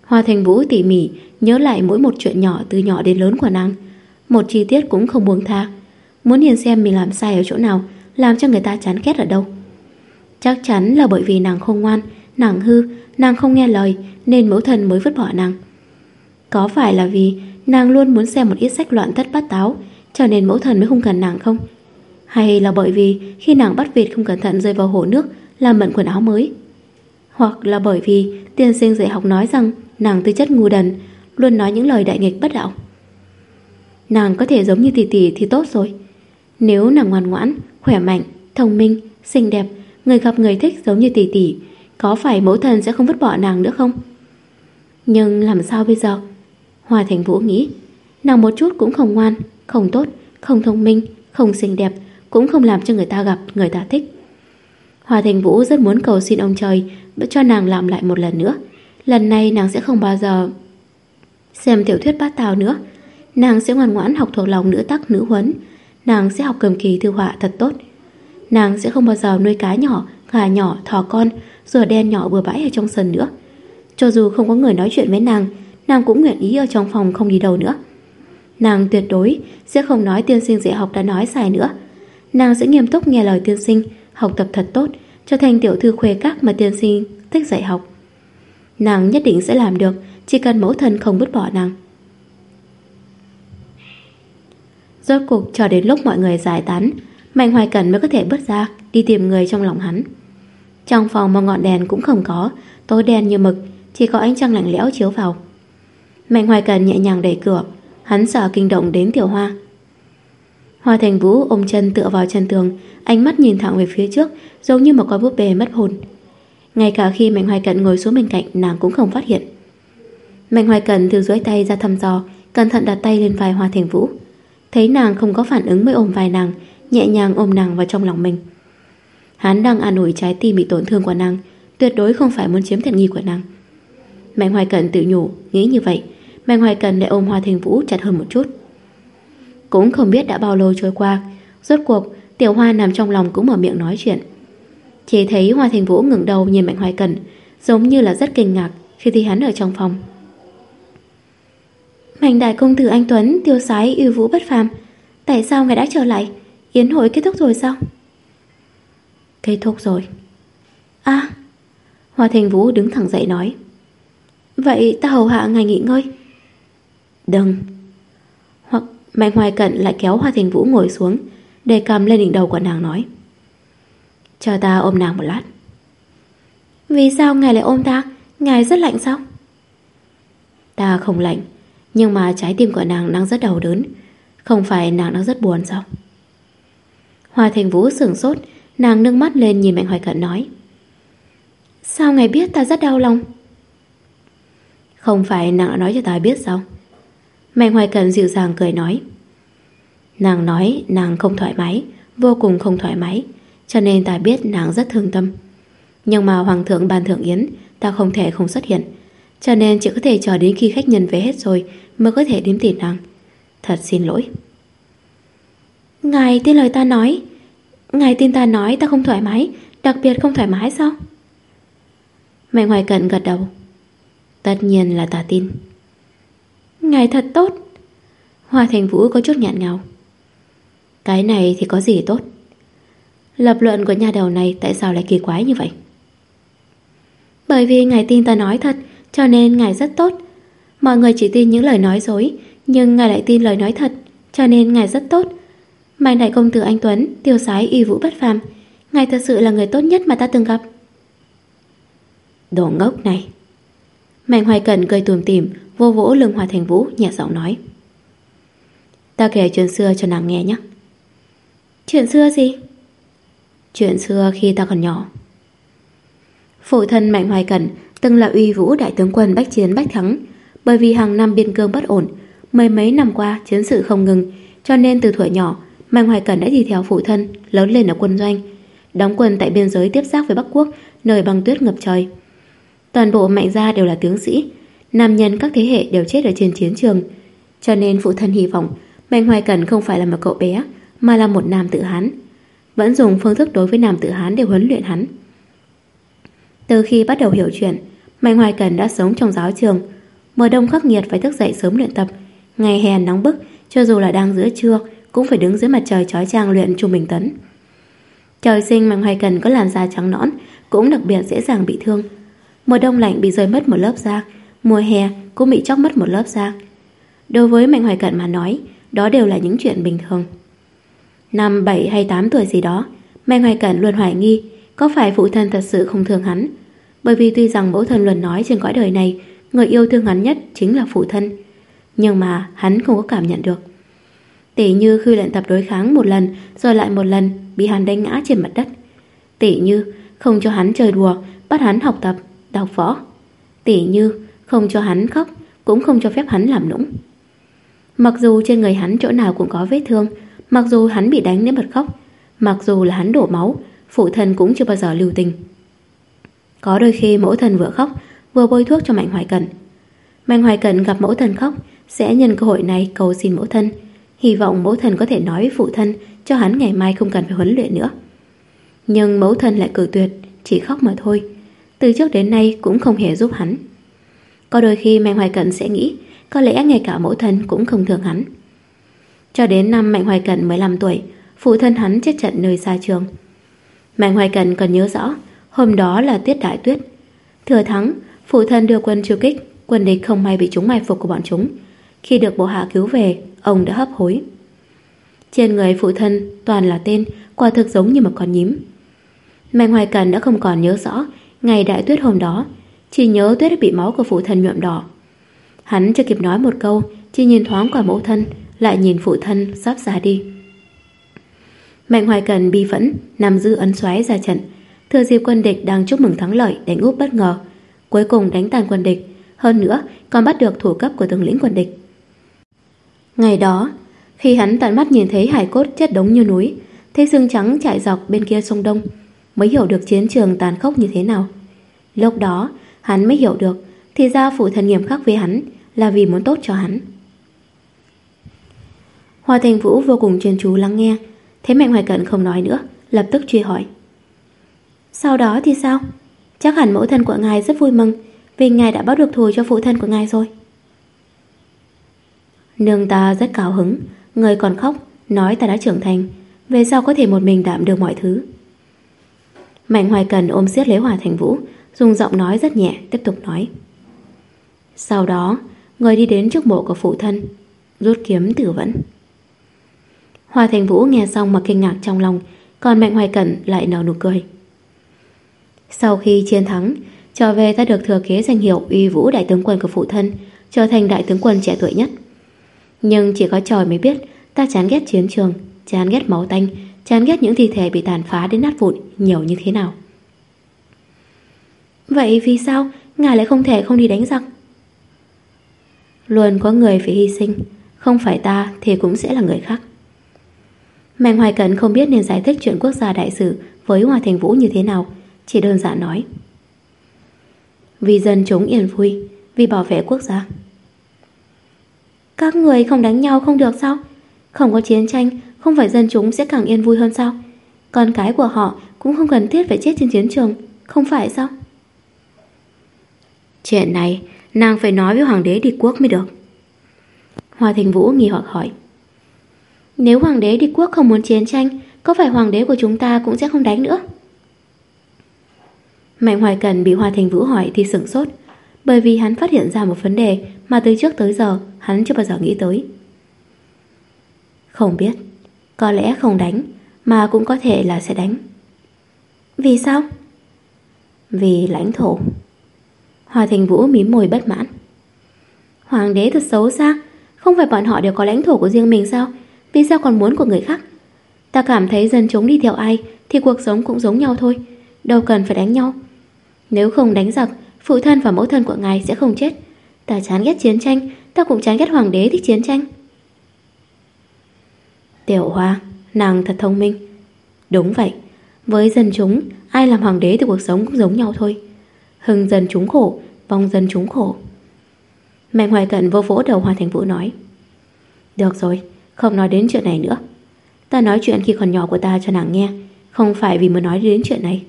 Speaker 1: Hoa Thành Vũ tỉ mỉ nhớ lại mỗi một chuyện nhỏ từ nhỏ đến lớn của nàng. Một chi tiết cũng không buông tha. Muốn nhìn xem mình làm sai ở chỗ nào, làm cho người ta chán ghét ở đâu. Chắc chắn là bởi vì nàng không ngoan, nàng hư, nàng không nghe lời nên mẫu thân mới vứt bỏ nàng. Có phải là vì nàng luôn muốn xem một ít sách loạn thất bát táo cho nên mẫu thần mới không cần nàng không? Hay là bởi vì khi nàng bắt vịt không cẩn thận rơi vào hồ nước làm bận quần áo mới? Hoặc là bởi vì tiên sinh dạy học nói rằng nàng tư chất ngu đần, luôn nói những lời đại nghịch bất đạo. Nàng có thể giống như tỷ tỷ thì tốt rồi. Nếu nàng ngoan ngoãn, khỏe mạnh, thông minh, xinh đẹp, người gặp người thích giống như tỷ tỷ, có phải mẫu thần sẽ không vứt bỏ nàng nữa không? Nhưng làm sao bây giờ? hòa Thành Vũ nghĩ, nàng một chút cũng không ngoan, không tốt, không thông minh, không xinh đẹp, cũng không làm cho người ta gặp, người ta thích. Hoa Thành Vũ rất muốn cầu xin ông trời cho nàng làm lại một lần nữa. Lần này nàng sẽ không bao giờ xem tiểu thuyết bát tào nữa. Nàng sẽ ngoan ngoãn học thuộc lòng nữ tắc nữ huấn. Nàng sẽ học cầm kỳ thư họa thật tốt. Nàng sẽ không bao giờ nuôi cá nhỏ, gà nhỏ, thỏ con, rùa đen nhỏ bừa bãi ở trong sân nữa. Cho dù không có người nói chuyện với nàng, nàng cũng nguyện ý ở trong phòng không đi đâu nữa. Nàng tuyệt đối sẽ không nói tiên sinh dạy học đã nói sai nữa. Nàng sẽ nghiêm túc nghe lời tiên sinh, học tập thật tốt, trở thành tiểu thư khuê các mà tiên sinh thích dạy học. Nàng nhất định sẽ làm được, chỉ cần mẫu thân không vứt bỏ nàng. Rốt cuộc cho đến lúc mọi người giải tán, Mạnh Hoài Cẩn mới có thể bước ra đi tìm người trong lòng hắn. Trong phòng mà ngọn đèn cũng không có, tối đen như mực, chỉ có ánh trăng lạnh lẽo chiếu vào. Mạnh Hoài Cẩn nhẹ nhàng đẩy cửa, hắn sợ kinh động đến Tiểu Hoa. Hoa Thành Vũ ôm chân tựa vào chân tường, ánh mắt nhìn thẳng về phía trước, giống như một con búp bê mất hồn. Ngay cả khi Mạnh Hoài Cận ngồi xuống bên cạnh, nàng cũng không phát hiện. Mạnh Hoài Cận từ duỗi tay ra thăm dò, cẩn thận đặt tay lên vai Hoa Thành Vũ. Thấy nàng không có phản ứng mới ôm vai nàng, nhẹ nhàng ôm nàng vào trong lòng mình. Hắn đang an ủi trái tim bị tổn thương của nàng, tuyệt đối không phải muốn chiếm tiện nghi của nàng. Mạnh Hoài Cận tự nhủ, nghĩ như vậy, Mạnh Hoài Cần lại ôm Hoa Thành Vũ chặt hơn một chút. Cũng không biết đã bao lâu trôi qua, rốt cuộc Tiểu Hoa nằm trong lòng cũng mở miệng nói chuyện. Chỉ thấy Hoa Thành Vũ ngẩng đầu nhìn Mạnh Hoài Cần, giống như là rất kinh ngạc khi thấy hắn ở trong phòng. Mạnh đại công tử anh Tuấn tiêu sái yêu vũ bất phàm, tại sao ngài đã trở lại? Yến hội kết thúc rồi sao? Kết thúc rồi. À, Hoa Thành Vũ đứng thẳng dậy nói. Vậy ta hầu hạ ngài nghỉ ngơi. Đừng. Hoặc Mạnh Hoài Cận lại kéo Hoa Thành Vũ ngồi xuống, để cầm lên đỉnh đầu của nàng nói. Chờ ta ôm nàng một lát. Vì sao ngài lại ôm ta? Ngài rất lạnh sao? Ta không lạnh, nhưng mà trái tim của nàng đang rất đau đớn. Không phải nàng đang rất buồn sao? Hoa Thành Vũ sửng sốt, nàng nâng mắt lên nhìn Mạnh Hoài Cận nói. Sao ngài biết ta rất đau lòng? Không phải nàng đã nói cho ta biết sao? Mạnh Hoài Cận dịu dàng cười nói. Nàng nói nàng không thoải mái, vô cùng không thoải mái, cho nên ta biết nàng rất thương tâm. Nhưng mà Hoàng thượng ban thượng yến, ta không thể không xuất hiện, cho nên chỉ có thể chờ đến khi khách nhân về hết rồi mới có thể đến tìm nàng. Thật xin lỗi. Ngài tin lời ta nói, ngài tin ta nói ta không thoải mái, đặc biệt không thoải mái sao? Mạnh Hoài Cận gật đầu. Tất nhiên là ta tin. Ngài thật tốt. Hoa Thành Vũ có chút nhạn ngào. Cái này thì có gì tốt? Lập luận của nhà đầu này Tại sao lại kỳ quái như vậy? Bởi vì ngài tin ta nói thật, Cho nên ngài rất tốt. Mọi người chỉ tin những lời nói dối, Nhưng ngài lại tin lời nói thật, Cho nên ngài rất tốt. Mạnh đại công tử anh Tuấn, Tiêu sái y vũ bất phàm, Ngài thật sự là người tốt nhất mà ta từng gặp. Đồ ngốc này. Mạnh hoài cẩn cười tùm tìm Vô vỗ lưng Hòa Thành Vũ nhẹ giọng nói. Ta kể chuyện xưa cho nàng nghe nhé. Chuyện xưa gì? Chuyện xưa khi ta còn nhỏ. Phụ thân Mạnh Hoài Cẩn từng là uy vũ đại tướng quân bách chiến bách thắng bởi vì hàng năm biên cương bất ổn mấy mấy năm qua chiến sự không ngừng cho nên từ tuổi nhỏ Mạnh Hoài Cẩn đã đi theo phụ thân lớn lên ở quân doanh đóng quân tại biên giới tiếp giáp với Bắc Quốc nơi băng tuyết ngập trời. Toàn bộ Mạnh gia đều là tướng sĩ nam nhân các thế hệ đều chết ở trên chiến trường cho nên phụ thân hy vọng Mạnh Hoài cần không phải là một cậu bé mà là một nam tự Hán. Vẫn dùng phương thức đối với nam tự Hán để huấn luyện hắn. Từ khi bắt đầu hiểu chuyện, Mạnh Hoài Cần đã sống trong giáo trường. Mùa đông khắc nghiệt phải thức dậy sớm luyện tập. Ngày hè nóng bức, cho dù là đang giữa trưa, cũng phải đứng dưới mặt trời chói chang luyện trung bình tấn. Trời sinh Mạnh Hoài Cần có làn da trắng nõn, cũng đặc biệt dễ dàng bị thương. Mùa đông lạnh bị rơi mất một lớp da, mùa hè cũng bị chóc mất một lớp da. Đối với Mạnh Hoài Cận mà nói, đó đều là những chuyện bình thường. Năm 7 hay 8 tuổi gì đó Mạnh Hoài Cẩn luôn hoài nghi Có phải phụ thân thật sự không thương hắn. Bởi vì tuy rằng mẫu thân luôn nói trên cõi đời này Người yêu thương hắn nhất chính là phụ thân. Nhưng mà hắn không có cảm nhận được. Tỷ như khi luyện tập đối kháng một lần Rồi lại một lần Bị hắn đánh ngã trên mặt đất. Tỷ như không cho hắn chơi đùa Bắt hắn học tập, đọc võ. Tỷ như không cho hắn khóc, Cũng không cho phép hắn làm nũng. Mặc dù trên người hắn chỗ nào cũng có vết thương, Mặc dù hắn bị đánh đến bật khóc, Mặc dù là hắn đổ máu, Phụ thân cũng chưa bao giờ lưu tình. Có đôi khi mẫu thân vừa khóc, Vừa bôi thuốc cho Mạnh Hoài Cận Mạnh Hoài Cận gặp mẫu thân khóc, Sẽ nhân cơ hội này cầu xin mẫu thân. Hy vọng mẫu thân có thể nói với phụ thân Cho hắn ngày mai không cần phải huấn luyện nữa. Nhưng mẫu thân lại cử tuyệt, Chỉ khóc mà thôi. Từ trước đến nay cũng không hề giúp hắn. Có đôi khi Mạnh Hoài Cận sẽ nghĩ Có lẽ ngay cả mẫu thân cũng không thương hắn cho đến năm Mạnh Hoài Cận 15 tuổi, phụ thân hắn chết trận nơi xa trường. Mạnh Hoài Cận còn nhớ rõ, hôm đó là tiết đại tuyết. Thừa thắng, phụ thân đưa quân chiêu kích, quân địch không may bị chúng mai phục của bọn chúng. Khi được bộ hạ cứu về, ông đã hấp hối. Trên người phụ thân toàn là tên, quả thực giống như một con nhím. Mạnh Hoài Cần đã không còn nhớ rõ ngày đại tuyết hôm đó, chỉ nhớ tuyết đã bị máu của phụ thân nhuộm đỏ. Hắn chưa kịp nói một câu, chỉ nhìn thoáng qua mẫu thân, lại nhìn phụ thân sắp ra đi. Mạnh Hoài Cần bi phẫn, nằm dư ấn xoáy ra trận, thừa dịp quân địch đang chúc mừng thắng lợi đánh úp bất ngờ, cuối cùng đánh tan quân địch, hơn nữa còn bắt được thủ cấp của tướng lĩnh quân địch. Ngày đó, khi hắn tận mắt nhìn thấy hải cốt chất đống như núi, thấy xương trắng chạy dọc bên kia sông Đông, mới hiểu được chiến trường tàn khốc như thế nào. Lúc đó, hắn mới hiểu được thì ra phụ thần nghiêm khắc với hắn là vì muốn tốt cho hắn. Hoa Thành Vũ vô cùng chuyên chú lắng nghe, thấy Mạnh Hoài Cận không nói nữa, lập tức truy hỏi. Sau đó thì sao? Chắc hẳn mẫu thân của ngài rất vui mừng vì ngài đã báo được thù cho phụ thân của ngài rồi. Nương ta rất cao hứng, người còn khóc, nói ta đã trưởng thành, về sau có thể một mình đảm được mọi thứ. Mạnh Hoài Cần ôm siết lấy Hòa Thành Vũ, dùng giọng nói rất nhẹ, tiếp tục nói. Sau đó, người đi đến trước mộ của phụ thân, rút kiếm tử vẫn. Hòa Thành Vũ nghe xong mà kinh ngạc trong lòng, còn Mạnh Hoài Cẩn lại nở nụ cười. Sau khi chiến thắng, trở về ta được thừa kế danh hiệu uy vũ đại tướng quân của phụ thân, trở thành đại tướng quân trẻ tuổi nhất. Nhưng chỉ có trời mới biết ta chán ghét chiến trường, chán ghét máu tanh, chán ghét những thi thể bị tàn phá đến nát vụn nhiều như thế nào. Vậy vì sao ngài lại không thể không đi đánh giặc? Luôn có người phải hy sinh, không phải ta thì cũng sẽ là người khác. Mạnh Hoài Cẩn không biết nên giải thích chuyện quốc gia đại sự với hòa Thành Vũ như thế nào, chỉ đơn giản nói. Vì dân chúng yên vui, vì bảo vệ quốc gia. Các người không đánh nhau không được sao? Không có chiến tranh, không phải dân chúng sẽ càng yên vui hơn sao? Con cái của họ cũng không cần thiết phải chết trên chiến trường, không phải sao? Chuyện này, nàng phải nói với hoàng đế địch quốc mới được. Hoa Thành Vũ nghi hoặc hỏi. Nếu hoàng đế địch quốc không muốn chiến tranh, có phải hoàng đế của chúng ta cũng sẽ không đánh nữa? Mạnh Hoài Cần bị Hoa Thành Vũ hỏi thì sửng sốt, bởi vì hắn phát hiện ra một vấn đề mà từ trước tới giờ hắn chưa bao giờ nghĩ tới. Không biết, có lẽ không đánh, mà cũng có thể là sẽ đánh. Vì sao? Vì lãnh thổ. Hòa Thành Vũ mím môi bất mãn. Hoàng đế thật xấu xa, không phải bọn họ đều có lãnh thổ của riêng mình sao? Vì sao còn muốn của người khác? Ta cảm thấy dân chúng đi theo ai thì cuộc sống cũng giống nhau thôi, đâu cần phải đánh nhau. Nếu không đánh giặc, phụ thân và mẫu thân của ngài sẽ không chết. Ta chán ghét chiến tranh, ta cũng chán ghét hoàng đế thích chiến tranh. Tiểu Hoa, nàng thật thông minh. Đúng vậy, với dân chúng, ai làm hoàng đế thì cuộc sống cũng giống nhau thôi. Hưng dân chúng khổ, vong dân chúng khổ. Mạnh Hoài Cận vô vỗ đầu Hoa Thành Vũ nói. Được rồi, không nói đến chuyện này nữa. Ta nói chuyện khi còn nhỏ của ta cho nàng nghe, không phải vì muốn nói đến chuyện này.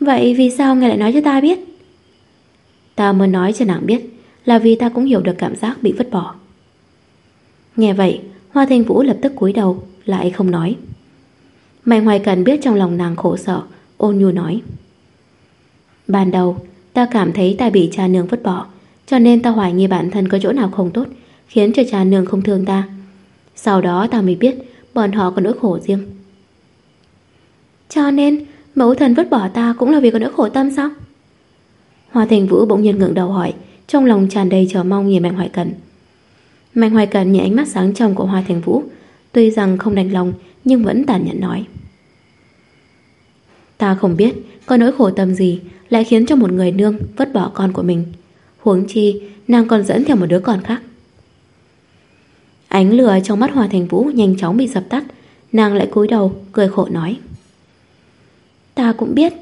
Speaker 1: Vậy vì sao ngài lại nói cho ta biết? Ta muốn nói cho nàng biết là vì ta cũng hiểu được cảm giác bị vứt bỏ. Nghe vậy, Hoa Thanh Vũ lập tức cúi đầu, lại không nói. Mạnh Hoài Cần biết trong lòng nàng khổ sở, ôn nhu nói. Ban đầu, ta cảm thấy ta bị cha nương vứt bỏ, cho nên ta hoài nghi bản thân có chỗ nào không tốt, khiến cho cha nương không thương ta. Sau đó ta mới biết bọn họ có nỗi khổ riêng. Cho nên, mẫu thần vứt bỏ ta cũng là vì có nỗi khổ tâm sao? Hoa Thành Vũ bỗng nhiên ngẩng đầu hỏi, trong lòng tràn đầy chờ mong nhìn Mạnh Hoài Cần. Mạnh Hoài Cần nhìn ánh mắt sáng trong của Hoa Thành Vũ, tuy rằng không đành lòng nhưng vẫn tàn nhẫn nói. Ta không biết có nỗi khổ tâm gì lại khiến cho một người nương vứt bỏ con của mình. Huống chi, nàng còn dẫn theo một đứa con khác. Ánh lửa trong mắt Hoa Thành Vũ nhanh chóng bị dập tắt, nàng lại cúi đầu, cười khổ nói. Ta cũng biết,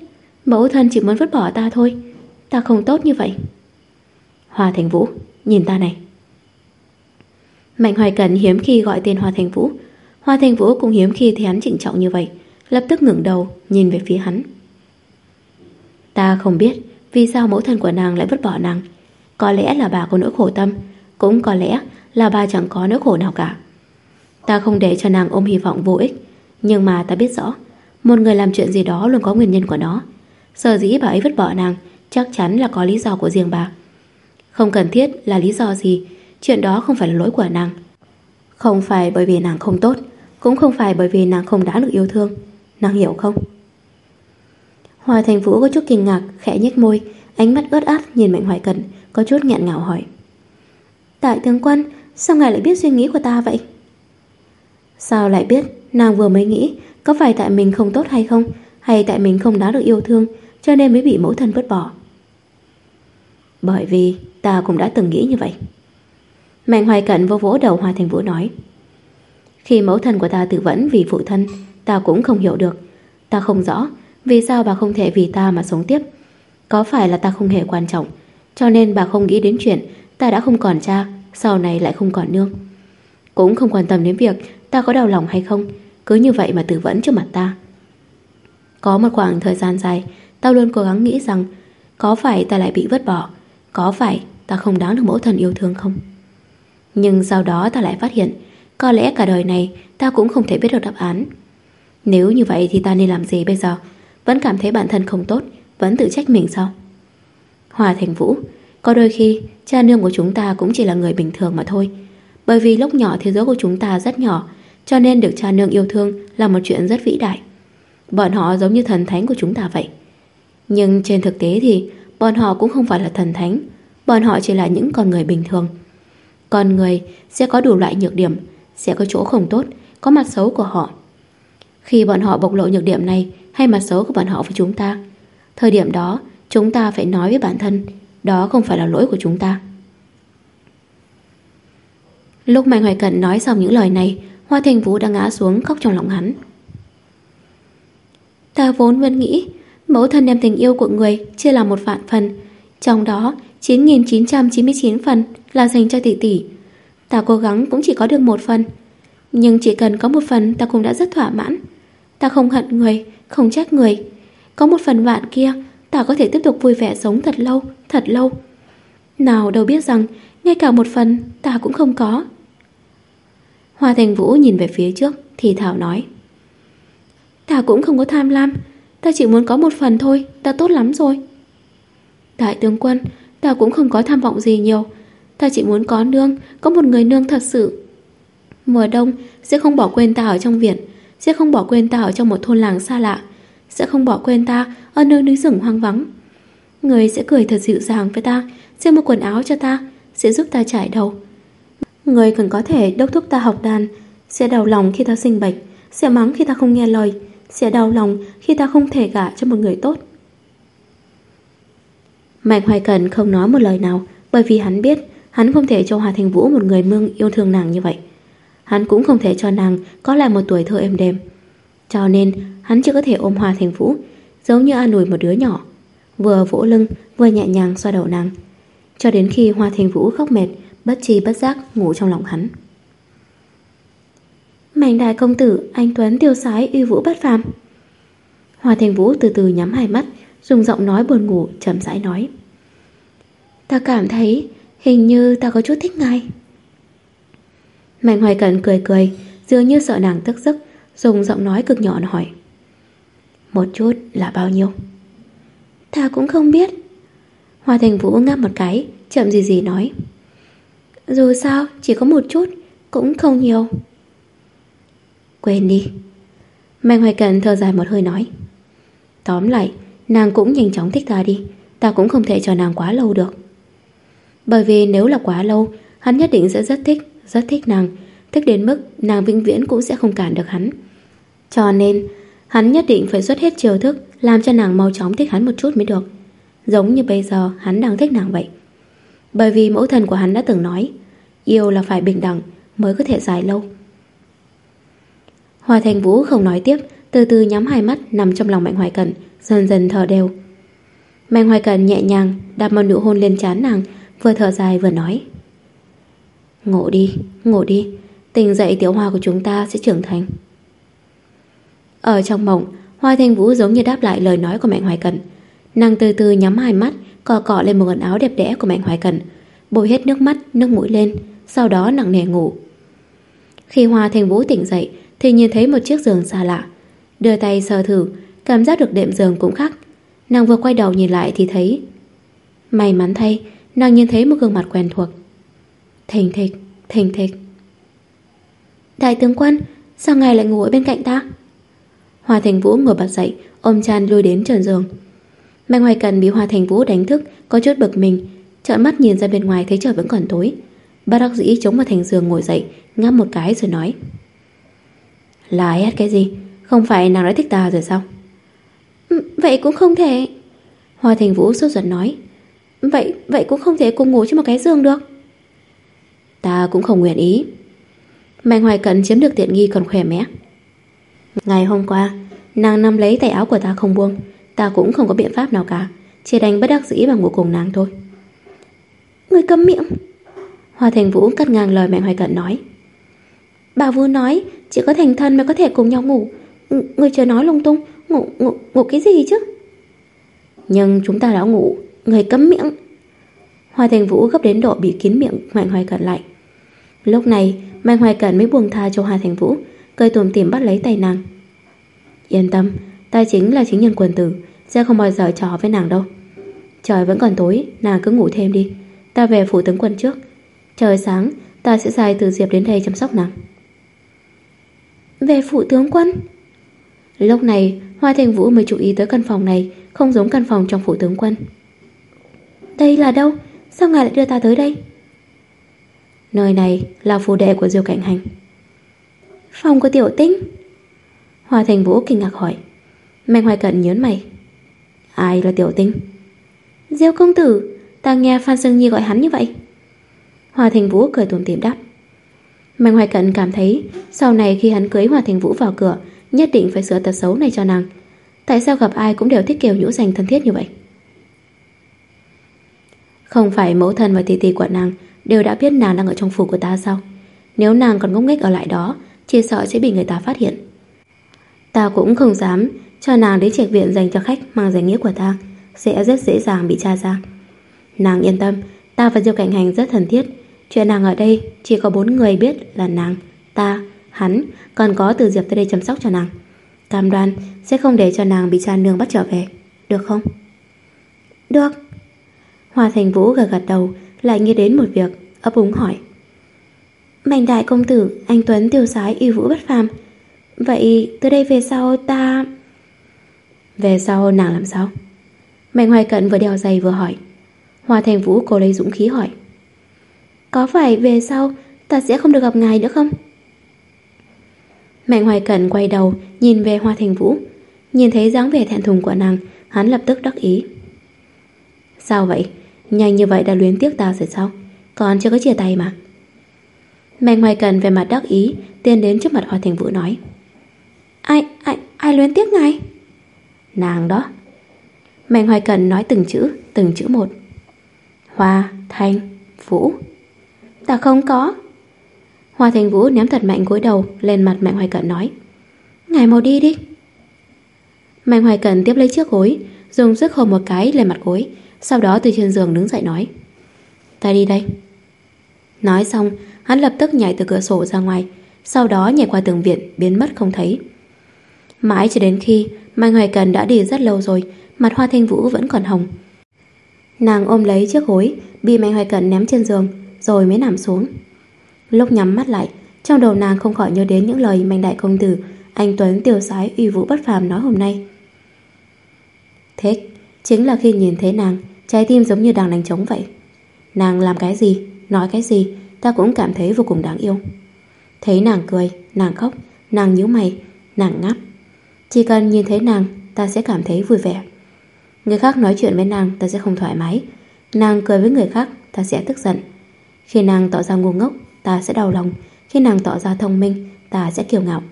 Speaker 1: mẫu thân chỉ muốn vứt bỏ ta thôi, ta không tốt như vậy. Hoa Thành Vũ, nhìn ta này. Mạnh Hoài Cần hiếm khi gọi tên Hoa Thành Vũ, Hoa Thành Vũ cũng hiếm khi thấy hắn trịnh trọng như vậy, lập tức ngẩng đầu nhìn về phía hắn. Ta không biết vì sao mẫu thân của nàng lại vứt bỏ nàng. Có lẽ là bà có nỗi khổ tâm, cũng có lẽ là bà chẳng có nỗi khổ nào cả. Ta không để cho nàng ôm hy vọng vô ích, nhưng mà ta biết rõ, một người làm chuyện gì đó luôn có nguyên nhân của nó. Sở dĩ bà ấy vứt bỏ nàng, chắc chắn là có lý do của riêng bà. Không cần thiết là lý do gì, chuyện đó không phải là lỗi của nàng. Không phải bởi vì nàng không tốt, Cũng không phải bởi vì nàng không đã được yêu thương Nàng hiểu không Hoài thành vũ có chút kinh ngạc, Khẽ nhếch môi, Ánh mắt ướt át nhìn Mạnh Hoài Cận Có chút nghẹn ngào hỏi. Đại tướng quân, Sao ngài lại biết suy nghĩ của ta vậy? Sao lại biết? Nàng vừa mới nghĩ, Có phải tại mình không tốt hay không? Hay tại mình không đáng được yêu thương, Cho nên mới bị mẫu thân vứt bỏ? Bởi vì ta cũng đã từng nghĩ như vậy. Mạnh Hoài Cận vô vỗ đầu Hoa Thành Vũ nói. Khi mẫu thân của ta tự vẫn vì phụ thân, Ta cũng không hiểu được. Ta không rõ vì sao bà không thể vì ta mà sống tiếp? Có phải là ta không hề quan trọng, Cho nên bà không nghĩ đến chuyện Ta đã không còn cha, Sau này lại không còn nương. Cũng không quan tâm đến việc ta có đau lòng hay không, Cứ như vậy mà tử vẫn trước mặt ta. Có một khoảng thời gian dài Tao luôn cố gắng nghĩ rằng Có phải ta lại bị vứt bỏ, Có phải ta không đáng được mẫu thần yêu thương không? Nhưng sau đó ta lại phát hiện, Có lẽ cả đời này Ta cũng không thể biết được đáp án. Nếu như vậy thì ta nên làm gì bây giờ? Vẫn cảm thấy bản thân không tốt, Vẫn tự trách mình sao? Hòa Thành Vũ, Có đôi khi cha nương của chúng ta cũng chỉ là người bình thường mà thôi. Bởi vì lúc nhỏ thế giới của chúng ta rất nhỏ, Cho nên được cha nương yêu thương Là một chuyện rất vĩ đại. Bọn họ giống như thần thánh của chúng ta vậy. Nhưng trên thực tế thì, Bọn họ cũng không phải là thần thánh. Bọn họ chỉ là những con người bình thường. Con người sẽ có đủ loại nhược điểm, Sẽ có chỗ không tốt, Có mặt xấu của họ. Khi bọn họ bộc lộ nhược điểm này hay mặt xấu của bọn họ với chúng ta? Thời điểm đó, chúng ta phải nói với bản thân, Đó không phải là lỗi của chúng ta. Lúc Mạnh Hoài Cận nói xong những lời này, Hoa Thành Vũ đã ngã xuống khóc trong lòng hắn. Ta vốn vẫn nghĩ, Mẫu thân đem tình yêu của người Chia làm một vạn phần, Trong đó 9.999 phần Là dành cho tỷ tỷ. Ta cố gắng cũng chỉ có được một phần, Nhưng chỉ cần có một phần ta cũng đã rất thỏa mãn. Ta không hận người không trách người. Có một phần vạn kia, Ta có thể tiếp tục vui vẻ sống thật lâu Thật lâu. Nào đâu biết rằng, Ngay cả một phần, ta cũng không có. Hoa Thành Vũ nhìn về phía trước, Thì Thảo nói. Ta cũng không có tham lam, Ta chỉ muốn có một phần thôi, Ta tốt lắm rồi. Đại tướng quân, Ta cũng không có tham vọng gì nhiều, Ta chỉ muốn có nương, Có một người nương thật sự. Mùa đông, sẽ không bỏ quên ta ở trong viện sẽ không bỏ quên ta ở trong một thôn làng xa lạ. Sẽ không bỏ quên ta Ở nơi núi rừng hoang vắng. Người sẽ cười thật dịu dàng với ta, Sẽ mua quần áo cho ta, Sẽ giúp ta trải đầu. Người còn có thể đốc thúc ta học đàn, Sẽ đau lòng khi ta sinh bệnh, Sẽ mắng khi ta không nghe lời, Sẽ đau lòng khi ta không thể gả cho một người tốt. Mạnh Hoài Cần không nói một lời nào, Bởi vì hắn biết Hắn không thể cho Hòa Thành Vũ một người mương yêu thương nàng như vậy. Hắn cũng không thể cho nàng Có lại một tuổi thơ êm đềm. Cho nên, hắn chỉ có thể ôm Hoa Thành Vũ, Giống như an ủi một đứa nhỏ, Vừa vỗ lưng, vừa nhẹ nhàng xoa đầu nàng. Cho đến khi Hoa Thành Vũ khóc mệt, Bất chi bất giác ngủ trong lòng hắn. Mạnh đại công tử, Anh Tuấn tiêu sái, uy vũ bất phàm. Hoa Thành Vũ từ từ nhắm hai mắt, Dùng giọng nói buồn ngủ chậm rãi nói. Ta cảm thấy Hình như ta có chút thích ngài. Mạnh Hoài Cận cười cười Dường như sợ nàng tức giấc Dùng giọng nói cực nhỏ hỏi. Một chút là bao nhiêu? Ta cũng không biết. Hoa Thành Vũ ngáp một cái Chậm gì gì nói. Dù sao chỉ có một chút Cũng không nhiều. Quên đi. Mạnh Hoài Cận thở dài một hơi nói. Tóm lại Nàng cũng nhanh chóng thích ta đi Ta cũng không thể chờ nàng quá lâu được. Bởi vì nếu là quá lâu Hắn nhất định sẽ rất thích rất thích nàng. Thích đến mức nàng vĩnh viễn cũng sẽ không cản được hắn. Cho nên Hắn nhất định phải xuất hết chiều thức Làm cho nàng mau chóng thích hắn một chút mới được. Giống như bây giờ hắn đang thích nàng vậy. Bởi vì mẫu thần của hắn đã từng nói Yêu là phải bình đẳng Mới có thể dài lâu. Hoa Thành Vũ không nói tiếp Từ từ nhắm hai mắt nằm trong lòng Mạnh Hoài Cẩn, Dần dần thở đều. Mạnh Hoài Cẩn nhẹ nhàng Đạp một nụ hôn lên trán nàng Vừa thở dài vừa nói. Ngủ đi, ngủ đi. Tình dậy tiểu hoa của chúng ta sẽ trưởng thành. Ở trong mộng Hoa Thanh Vũ giống như đáp lại lời nói của Mạnh Hoài Cẩn Nàng từ từ nhắm hai mắt Cọ cọ lên một quần áo đẹp đẽ của Mạnh Hoài Cẩn Bôi hết nước mắt, nước mũi lên Sau đó nặng nề ngủ. Khi Hoa Thanh Vũ tỉnh dậy Thì nhìn thấy một chiếc giường xa lạ. Đưa tay sờ thử Cảm giác được đệm giường cũng khác. Nàng vừa quay đầu nhìn lại thì thấy May mắn thay Nàng nhìn thấy một gương mặt quen thuộc. Thình thịch, thình thịch. Đại tướng quân Sao ngài lại ngủ ở bên cạnh ta? Hoa Thành Vũ ngồi bật dậy Ôm chan lui đến trần giường. Mạnh Hoài Cần bị Hoa Thành Vũ đánh thức Có chút bực mình Trợn mắt nhìn ra bên ngoài thấy trời vẫn còn tối. Bác đắc dĩ chống vào thành giường ngồi dậy Ngáp một cái rồi nói. Là hét cái gì? Không phải nàng đã thích ta rồi sao? Ừ, vậy cũng không thể. Hoa Thành Vũ sốt ruột nói. Vậy vậy cũng không thể cùng ngủ trên một cái giường được. Ta cũng không nguyện ý. Mạnh Hoài Cận chiếm được tiện nghi còn khỏe mẽ. Ngày hôm qua Nàng nắm lấy tay áo của ta không buông. Ta cũng không có biện pháp nào cả Chỉ đành bất đắc dĩ và ngủ cùng nàng thôi. Người câm miệng. Hoa Thành Vũ cắt ngang lời Mạnh Hoài Cận nói. Bà Vũ nói Chỉ có thành thân mới có thể cùng nhau ngủ. Người chờ nói lung tung Ngủ, ngủ, ngủ cái gì chứ? Nhưng chúng ta đã ngủ Người cấm miệng. Hoa Thành Vũ gấp đến độ bị kín miệng Mạnh Hoài Cận lại. Lúc này Mạnh Hoài Cận mới buông tha cho Hà Thành Vũ, Cười tùm tìm bắt lấy tay nàng. Yên tâm, Ta chính là chính nhân quần tử, Sẽ không bao giờ trò với nàng đâu. Trời vẫn còn tối, Nàng cứ ngủ thêm đi. Ta về phủ tướng quân trước. Trời sáng, Ta sẽ sai từ Diệp đến đây chăm sóc nàng. Về phủ tướng quân? Lúc này, Hoa Thành Vũ mới chú ý tới căn phòng này, Không giống căn phòng trong phủ tướng quân. Đây là đâu? Sao ngài lại đưa ta tới đây? Nơi này là phù đệ của Diêu Cảnh Hành. Phòng của tiểu tinh Hoa Thành Vũ kinh ngạc hỏi. Mạnh Hoài Cận nhớn mày. Ai là tiểu tinh Diêu công tử, Ta nghe Phan Sương Nhi gọi hắn như vậy. Hoa Thành Vũ cười tủm tỉm đáp. Mạnh Hoài Cận cảm thấy Sau này khi hắn cưới Hoa Thành Vũ vào cửa, Nhất định phải sửa tật xấu này cho nàng. Tại sao gặp ai cũng đều thích kiều nhũ dành thân thiết như vậy? Không phải mẫu thân và tỷ tỷ của nàng Đều đã biết nàng đang ở trong phủ của ta sao Nếu nàng còn ngốc nghếch ở lại đó Chỉ sợ sẽ bị người ta phát hiện Ta cũng không dám cho nàng đến triệt viện dành cho khách mang danh nghĩa của ta sẽ rất dễ dàng bị tra ra. Nàng yên tâm, ta và Diêu Cảnh Hành rất thân thiết. Chuyện nàng ở đây chỉ có bốn người biết là nàng, ta, hắn, còn có từ Diệp tới đây chăm sóc cho nàng. Cam đoan sẽ không để cho nàng bị cha nương bắt trở về, được không? Được. Hoa Thành Vũ gật gật đầu, lại nghĩ đến một việc, ấp úng hỏi. Mạnh đại công tử, anh Tuấn tiêu sái yêu vũ bất phàm. Vậy từ đây về sau ta... Về sau nàng làm sao? Mạnh hoài cận vừa đeo giày vừa hỏi. Hoa thành vũ cố lấy dũng khí hỏi. Có phải về sau ta sẽ không được gặp ngài nữa không? Mạnh hoài cận quay đầu nhìn về Hoa thành vũ. Nhìn thấy dáng vẻ thẹn thùng của nàng, hắn lập tức đắc ý. Sao vậy? Nhanh như vậy đã luyến tiếc ta rồi sao? Còn chưa có chia tay mà. Mạnh hoài Cần về mặt đắc ý, tiến đến trước mặt Hoa thành vũ nói. Ai, ai, ai luyến tiếc ngài? Nàng đó. Mạnh Hoài Cần nói từng chữ, từng chữ một. Hoa, Thanh, Vũ. Ta không có. Hoa Thành Vũ ném thật mạnh gối đầu lên mặt Mạnh Hoài Cận nói. Ngài mau đi đi. Mạnh Hoài Cận tiếp lấy chiếc gối, dùng sức hồn một cái lên mặt gối, sau đó từ trên giường đứng dậy nói. Ta đi đây. Nói xong, hắn lập tức nhảy từ cửa sổ ra ngoài, sau đó nhảy qua tường viện, biến mất không thấy. Mãi cho đến khi Mai Hoài Cần đã đi rất lâu rồi Mặt Hoa Thanh Vũ vẫn còn hồng Nàng ôm lấy chiếc gối Bị Mai Hoài Cần ném trên giường Rồi mới nằm xuống Lúc nhắm mắt lại Trong đầu nàng không khỏi nhớ đến những lời Mạnh đại công tử Anh Tuấn tiểu sái uy vũ bất phàm nói hôm nay Thích Chính là khi nhìn thấy nàng Trái tim giống như đang đánh trống vậy. Nàng làm cái gì, nói cái gì Ta cũng cảm thấy vô cùng đáng yêu. Thấy nàng cười, nàng khóc Nàng nhíu mày, nàng ngáp. Chỉ cần nhìn thấy nàng Ta sẽ cảm thấy vui vẻ. Người khác nói chuyện với nàng ta sẽ không thoải mái. Nàng cười với người khác ta sẽ tức giận. Khi nàng tỏ ra ngu ngốc Ta sẽ đau lòng. Khi nàng tỏ ra thông minh ta sẽ kiêu ngạo.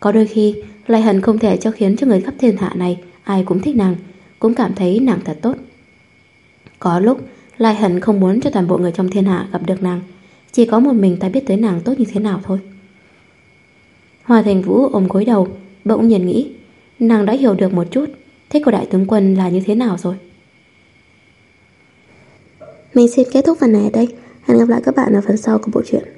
Speaker 1: Có đôi khi lại hận không thể cho khiến cho người khắp thiên hạ này Ai cũng thích nàng Cũng cảm thấy nàng thật tốt. Có lúc lại hận không muốn cho toàn bộ người trong thiên hạ gặp được nàng. Chỉ có một mình ta biết tới nàng tốt như thế nào thôi. Hòa Thành Vũ ôm gối đầu, Bỗng nhiên nghĩ, Nàng đã hiểu được một chút Thích của đại tướng quân là như thế nào rồi.
Speaker 2: Mình xin kết thúc phần này ở đây. Hẹn gặp lại các bạn ở phần sau của bộ truyện.